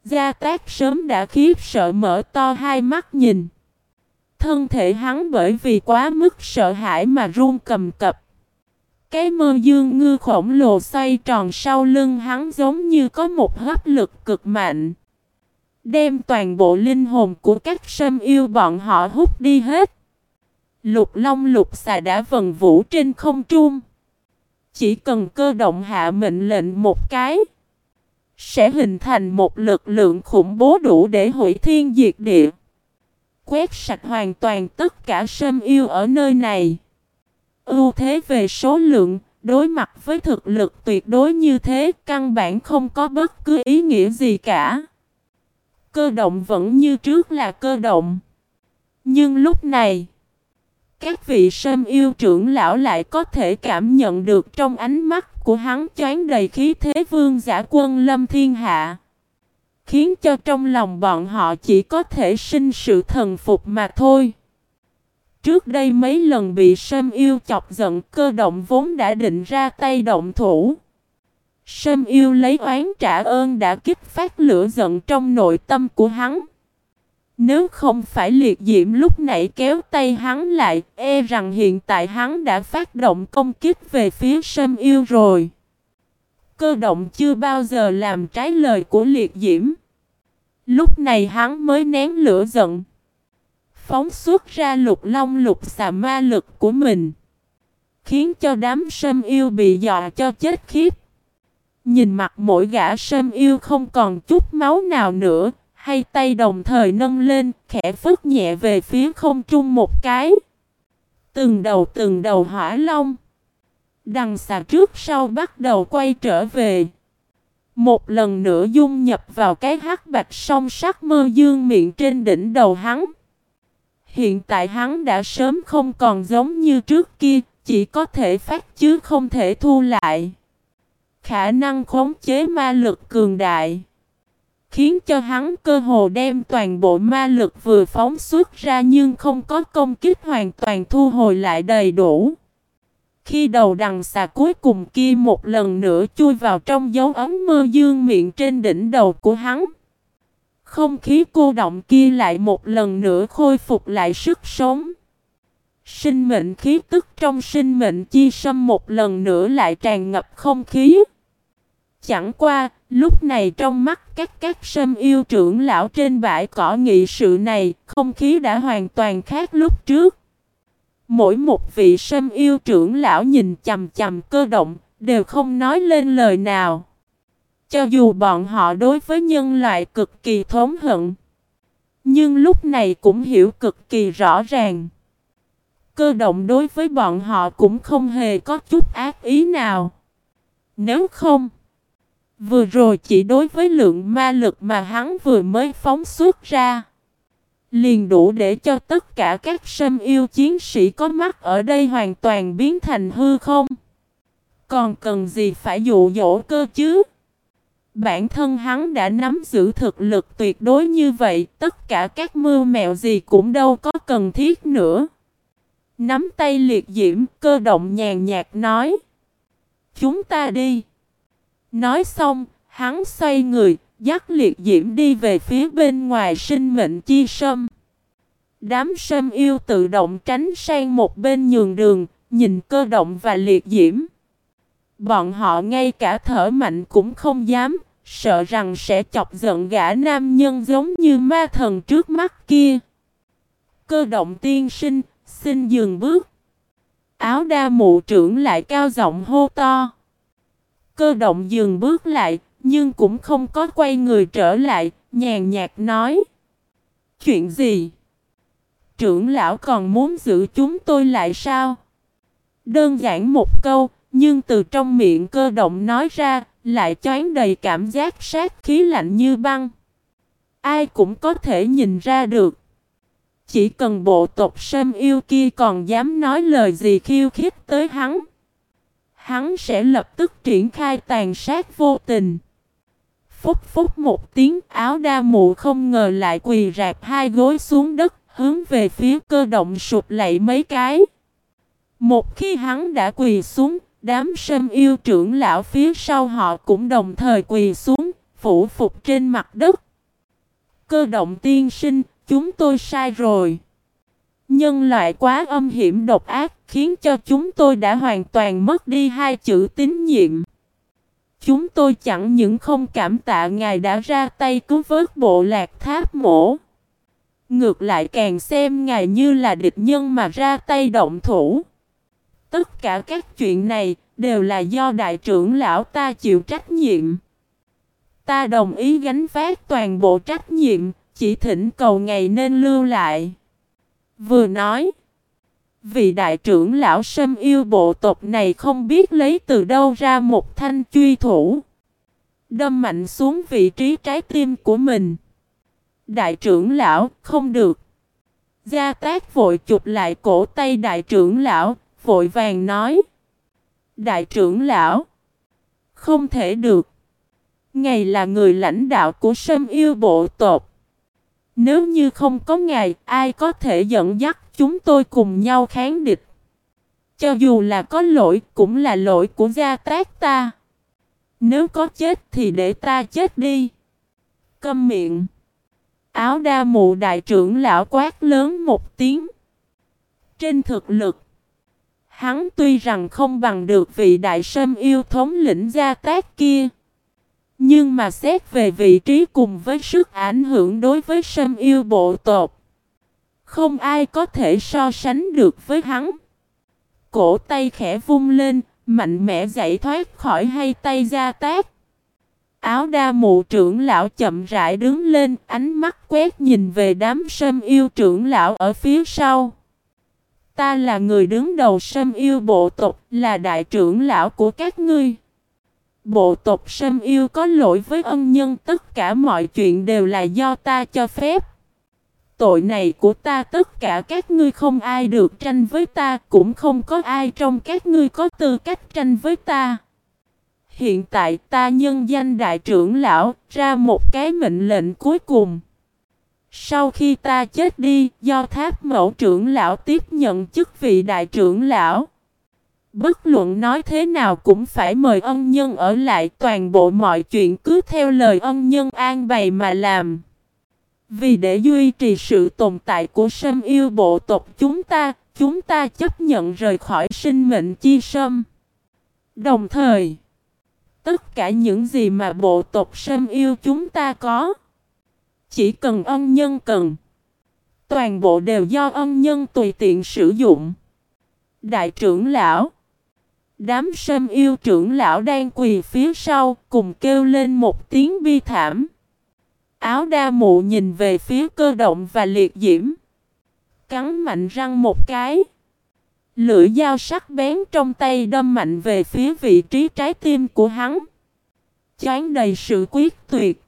Gia tác sớm đã khiếp sợ mở to hai mắt nhìn. Thân thể hắn bởi vì quá mức sợ hãi mà run cầm cập. Cái mơ dương ngư khổng lồ xoay tròn sau lưng hắn giống như có một hấp lực cực mạnh. Đem toàn bộ linh hồn của các sâm yêu bọn họ hút đi hết. Lục long lục xà đã vần vũ trên không trung. Chỉ cần cơ động hạ mệnh lệnh một cái. Sẽ hình thành một lực lượng khủng bố đủ để hủy thiên diệt địa. Quét sạch hoàn toàn tất cả sâm yêu ở nơi này. Ưu thế về số lượng, đối mặt với thực lực tuyệt đối như thế, căn bản không có bất cứ ý nghĩa gì cả. Cơ động vẫn như trước là cơ động. Nhưng lúc này, các vị sâm yêu trưởng lão lại có thể cảm nhận được trong ánh mắt của hắn choáng đầy khí thế vương giả quân lâm thiên hạ. Khiến cho trong lòng bọn họ chỉ có thể sinh sự thần phục mà thôi. Trước đây mấy lần bị sâm yêu chọc giận cơ động vốn đã định ra tay động thủ. Sâm yêu lấy oán trả ơn đã kích phát lửa giận trong nội tâm của hắn. Nếu không phải liệt diễm lúc nãy kéo tay hắn lại, e rằng hiện tại hắn đã phát động công kích về phía sâm yêu rồi. Cơ động chưa bao giờ làm trái lời của liệt diễm. Lúc này hắn mới nén lửa giận. Phóng xuất ra lục long lục xà ma lực của mình. Khiến cho đám sâm yêu bị dọa cho chết khiếp. Nhìn mặt mỗi gã sâm yêu không còn chút máu nào nữa, Hai tay đồng thời nâng lên, khẽ phức nhẹ về phía không trung một cái. Từng đầu từng đầu hỏa long. Đằng xà trước sau bắt đầu quay trở về. Một lần nữa dung nhập vào cái hắc bạch song sắc mơ dương miệng trên đỉnh đầu hắn. Hiện tại hắn đã sớm không còn giống như trước kia, chỉ có thể phát chứ không thể thu lại. Khả năng khống chế ma lực cường đại khiến cho hắn cơ hồ đem toàn bộ ma lực vừa phóng xuất ra nhưng không có công kích hoàn toàn thu hồi lại đầy đủ. Khi đầu đằng xà cuối cùng kia một lần nữa chui vào trong dấu ấn mơ dương miệng trên đỉnh đầu của hắn. Không khí cô động kia lại một lần nữa khôi phục lại sức sống. Sinh mệnh khí tức trong sinh mệnh chi sâm một lần nữa lại tràn ngập không khí. Chẳng qua, lúc này trong mắt các các sâm yêu trưởng lão trên bãi cỏ nghị sự này, không khí đã hoàn toàn khác lúc trước. Mỗi một vị sâm yêu trưởng lão nhìn chầm chầm cơ động, đều không nói lên lời nào. Cho dù bọn họ đối với nhân loại cực kỳ thốn hận. Nhưng lúc này cũng hiểu cực kỳ rõ ràng. Cơ động đối với bọn họ cũng không hề có chút ác ý nào. Nếu không, vừa rồi chỉ đối với lượng ma lực mà hắn vừa mới phóng xuất ra. Liền đủ để cho tất cả các sâm yêu chiến sĩ có mắt ở đây hoàn toàn biến thành hư không. Còn cần gì phải dụ dỗ cơ chứ? Bản thân hắn đã nắm giữ thực lực tuyệt đối như vậy, tất cả các mưu mẹo gì cũng đâu có cần thiết nữa. Nắm tay liệt diễm, cơ động nhàn nhạt nói. Chúng ta đi. Nói xong, hắn xoay người, dắt liệt diễm đi về phía bên ngoài sinh mệnh chi sâm. Đám sâm yêu tự động tránh sang một bên nhường đường, nhìn cơ động và liệt diễm. Bọn họ ngay cả thở mạnh cũng không dám, sợ rằng sẽ chọc giận gã nam nhân giống như ma thần trước mắt kia. Cơ động tiên sinh, xin dừng bước. Áo đa mụ trưởng lại cao giọng hô to. Cơ động dừng bước lại, nhưng cũng không có quay người trở lại, nhàn nhạt nói. Chuyện gì? Trưởng lão còn muốn giữ chúng tôi lại sao? Đơn giản một câu, nhưng từ trong miệng cơ động nói ra, lại choán đầy cảm giác sát khí lạnh như băng. Ai cũng có thể nhìn ra được. Chỉ cần bộ tộc sâm yêu kia còn dám nói lời gì khiêu khích tới hắn. Hắn sẽ lập tức triển khai tàn sát vô tình. Phúc phúc một tiếng áo đa mụ không ngờ lại quỳ rạp hai gối xuống đất hướng về phía cơ động sụp lạy mấy cái. Một khi hắn đã quỳ xuống, đám sâm yêu trưởng lão phía sau họ cũng đồng thời quỳ xuống, phủ phục trên mặt đất. Cơ động tiên sinh, chúng tôi sai rồi. Nhân loại quá âm hiểm độc ác khiến cho chúng tôi đã hoàn toàn mất đi hai chữ tín nhiệm. Chúng tôi chẳng những không cảm tạ ngài đã ra tay cứu vớt bộ lạc tháp mổ. Ngược lại càng xem ngài như là địch nhân mà ra tay động thủ. Tất cả các chuyện này đều là do đại trưởng lão ta chịu trách nhiệm. Ta đồng ý gánh phát toàn bộ trách nhiệm, chỉ thỉnh cầu ngày nên lưu lại. Vừa nói, vị đại trưởng lão sâm yêu bộ tộc này không biết lấy từ đâu ra một thanh truy thủ. Đâm mạnh xuống vị trí trái tim của mình. Đại trưởng lão, không được. Gia tác vội chụp lại cổ tay đại trưởng lão, vội vàng nói. Đại trưởng lão, không thể được. Ngài là người lãnh đạo của sâm yêu bộ tộc. Nếu như không có ngài, ai có thể dẫn dắt chúng tôi cùng nhau kháng địch? Cho dù là có lỗi, cũng là lỗi của gia tác ta. Nếu có chết thì để ta chết đi. Câm miệng. Áo đa mụ đại trưởng lão quát lớn một tiếng. Trên thực lực, hắn tuy rằng không bằng được vị đại sâm yêu thống lĩnh gia tác kia. Nhưng mà xét về vị trí cùng với sức ảnh hưởng đối với sâm yêu bộ tộc. Không ai có thể so sánh được với hắn. Cổ tay khẽ vung lên, mạnh mẽ giải thoát khỏi hai tay gia tác. Áo đa mụ trưởng lão chậm rãi đứng lên, ánh mắt quét nhìn về đám sâm yêu trưởng lão ở phía sau. Ta là người đứng đầu sâm yêu bộ tộc, là đại trưởng lão của các ngươi. Bộ tộc sâm yêu có lỗi với ân nhân, tất cả mọi chuyện đều là do ta cho phép. Tội này của ta tất cả các ngươi không ai được tranh với ta, cũng không có ai trong các ngươi có tư cách tranh với ta. Hiện tại ta nhân danh đại trưởng lão ra một cái mệnh lệnh cuối cùng. Sau khi ta chết đi, do tháp mẫu trưởng lão tiếp nhận chức vị đại trưởng lão. Bất luận nói thế nào cũng phải mời ân nhân ở lại toàn bộ mọi chuyện cứ theo lời ân nhân an bày mà làm. Vì để duy trì sự tồn tại của sâm yêu bộ tộc chúng ta, chúng ta chấp nhận rời khỏi sinh mệnh chi sâm. Đồng thời, tất cả những gì mà bộ tộc sâm yêu chúng ta có, chỉ cần ân nhân cần, toàn bộ đều do ân nhân tùy tiện sử dụng. Đại trưởng lão Đám sâm yêu trưởng lão đang quỳ phía sau cùng kêu lên một tiếng bi thảm. Áo đa mụ nhìn về phía cơ động và liệt diễm. Cắn mạnh răng một cái. Lưỡi dao sắc bén trong tay đâm mạnh về phía vị trí trái tim của hắn. Chán đầy sự quyết tuyệt.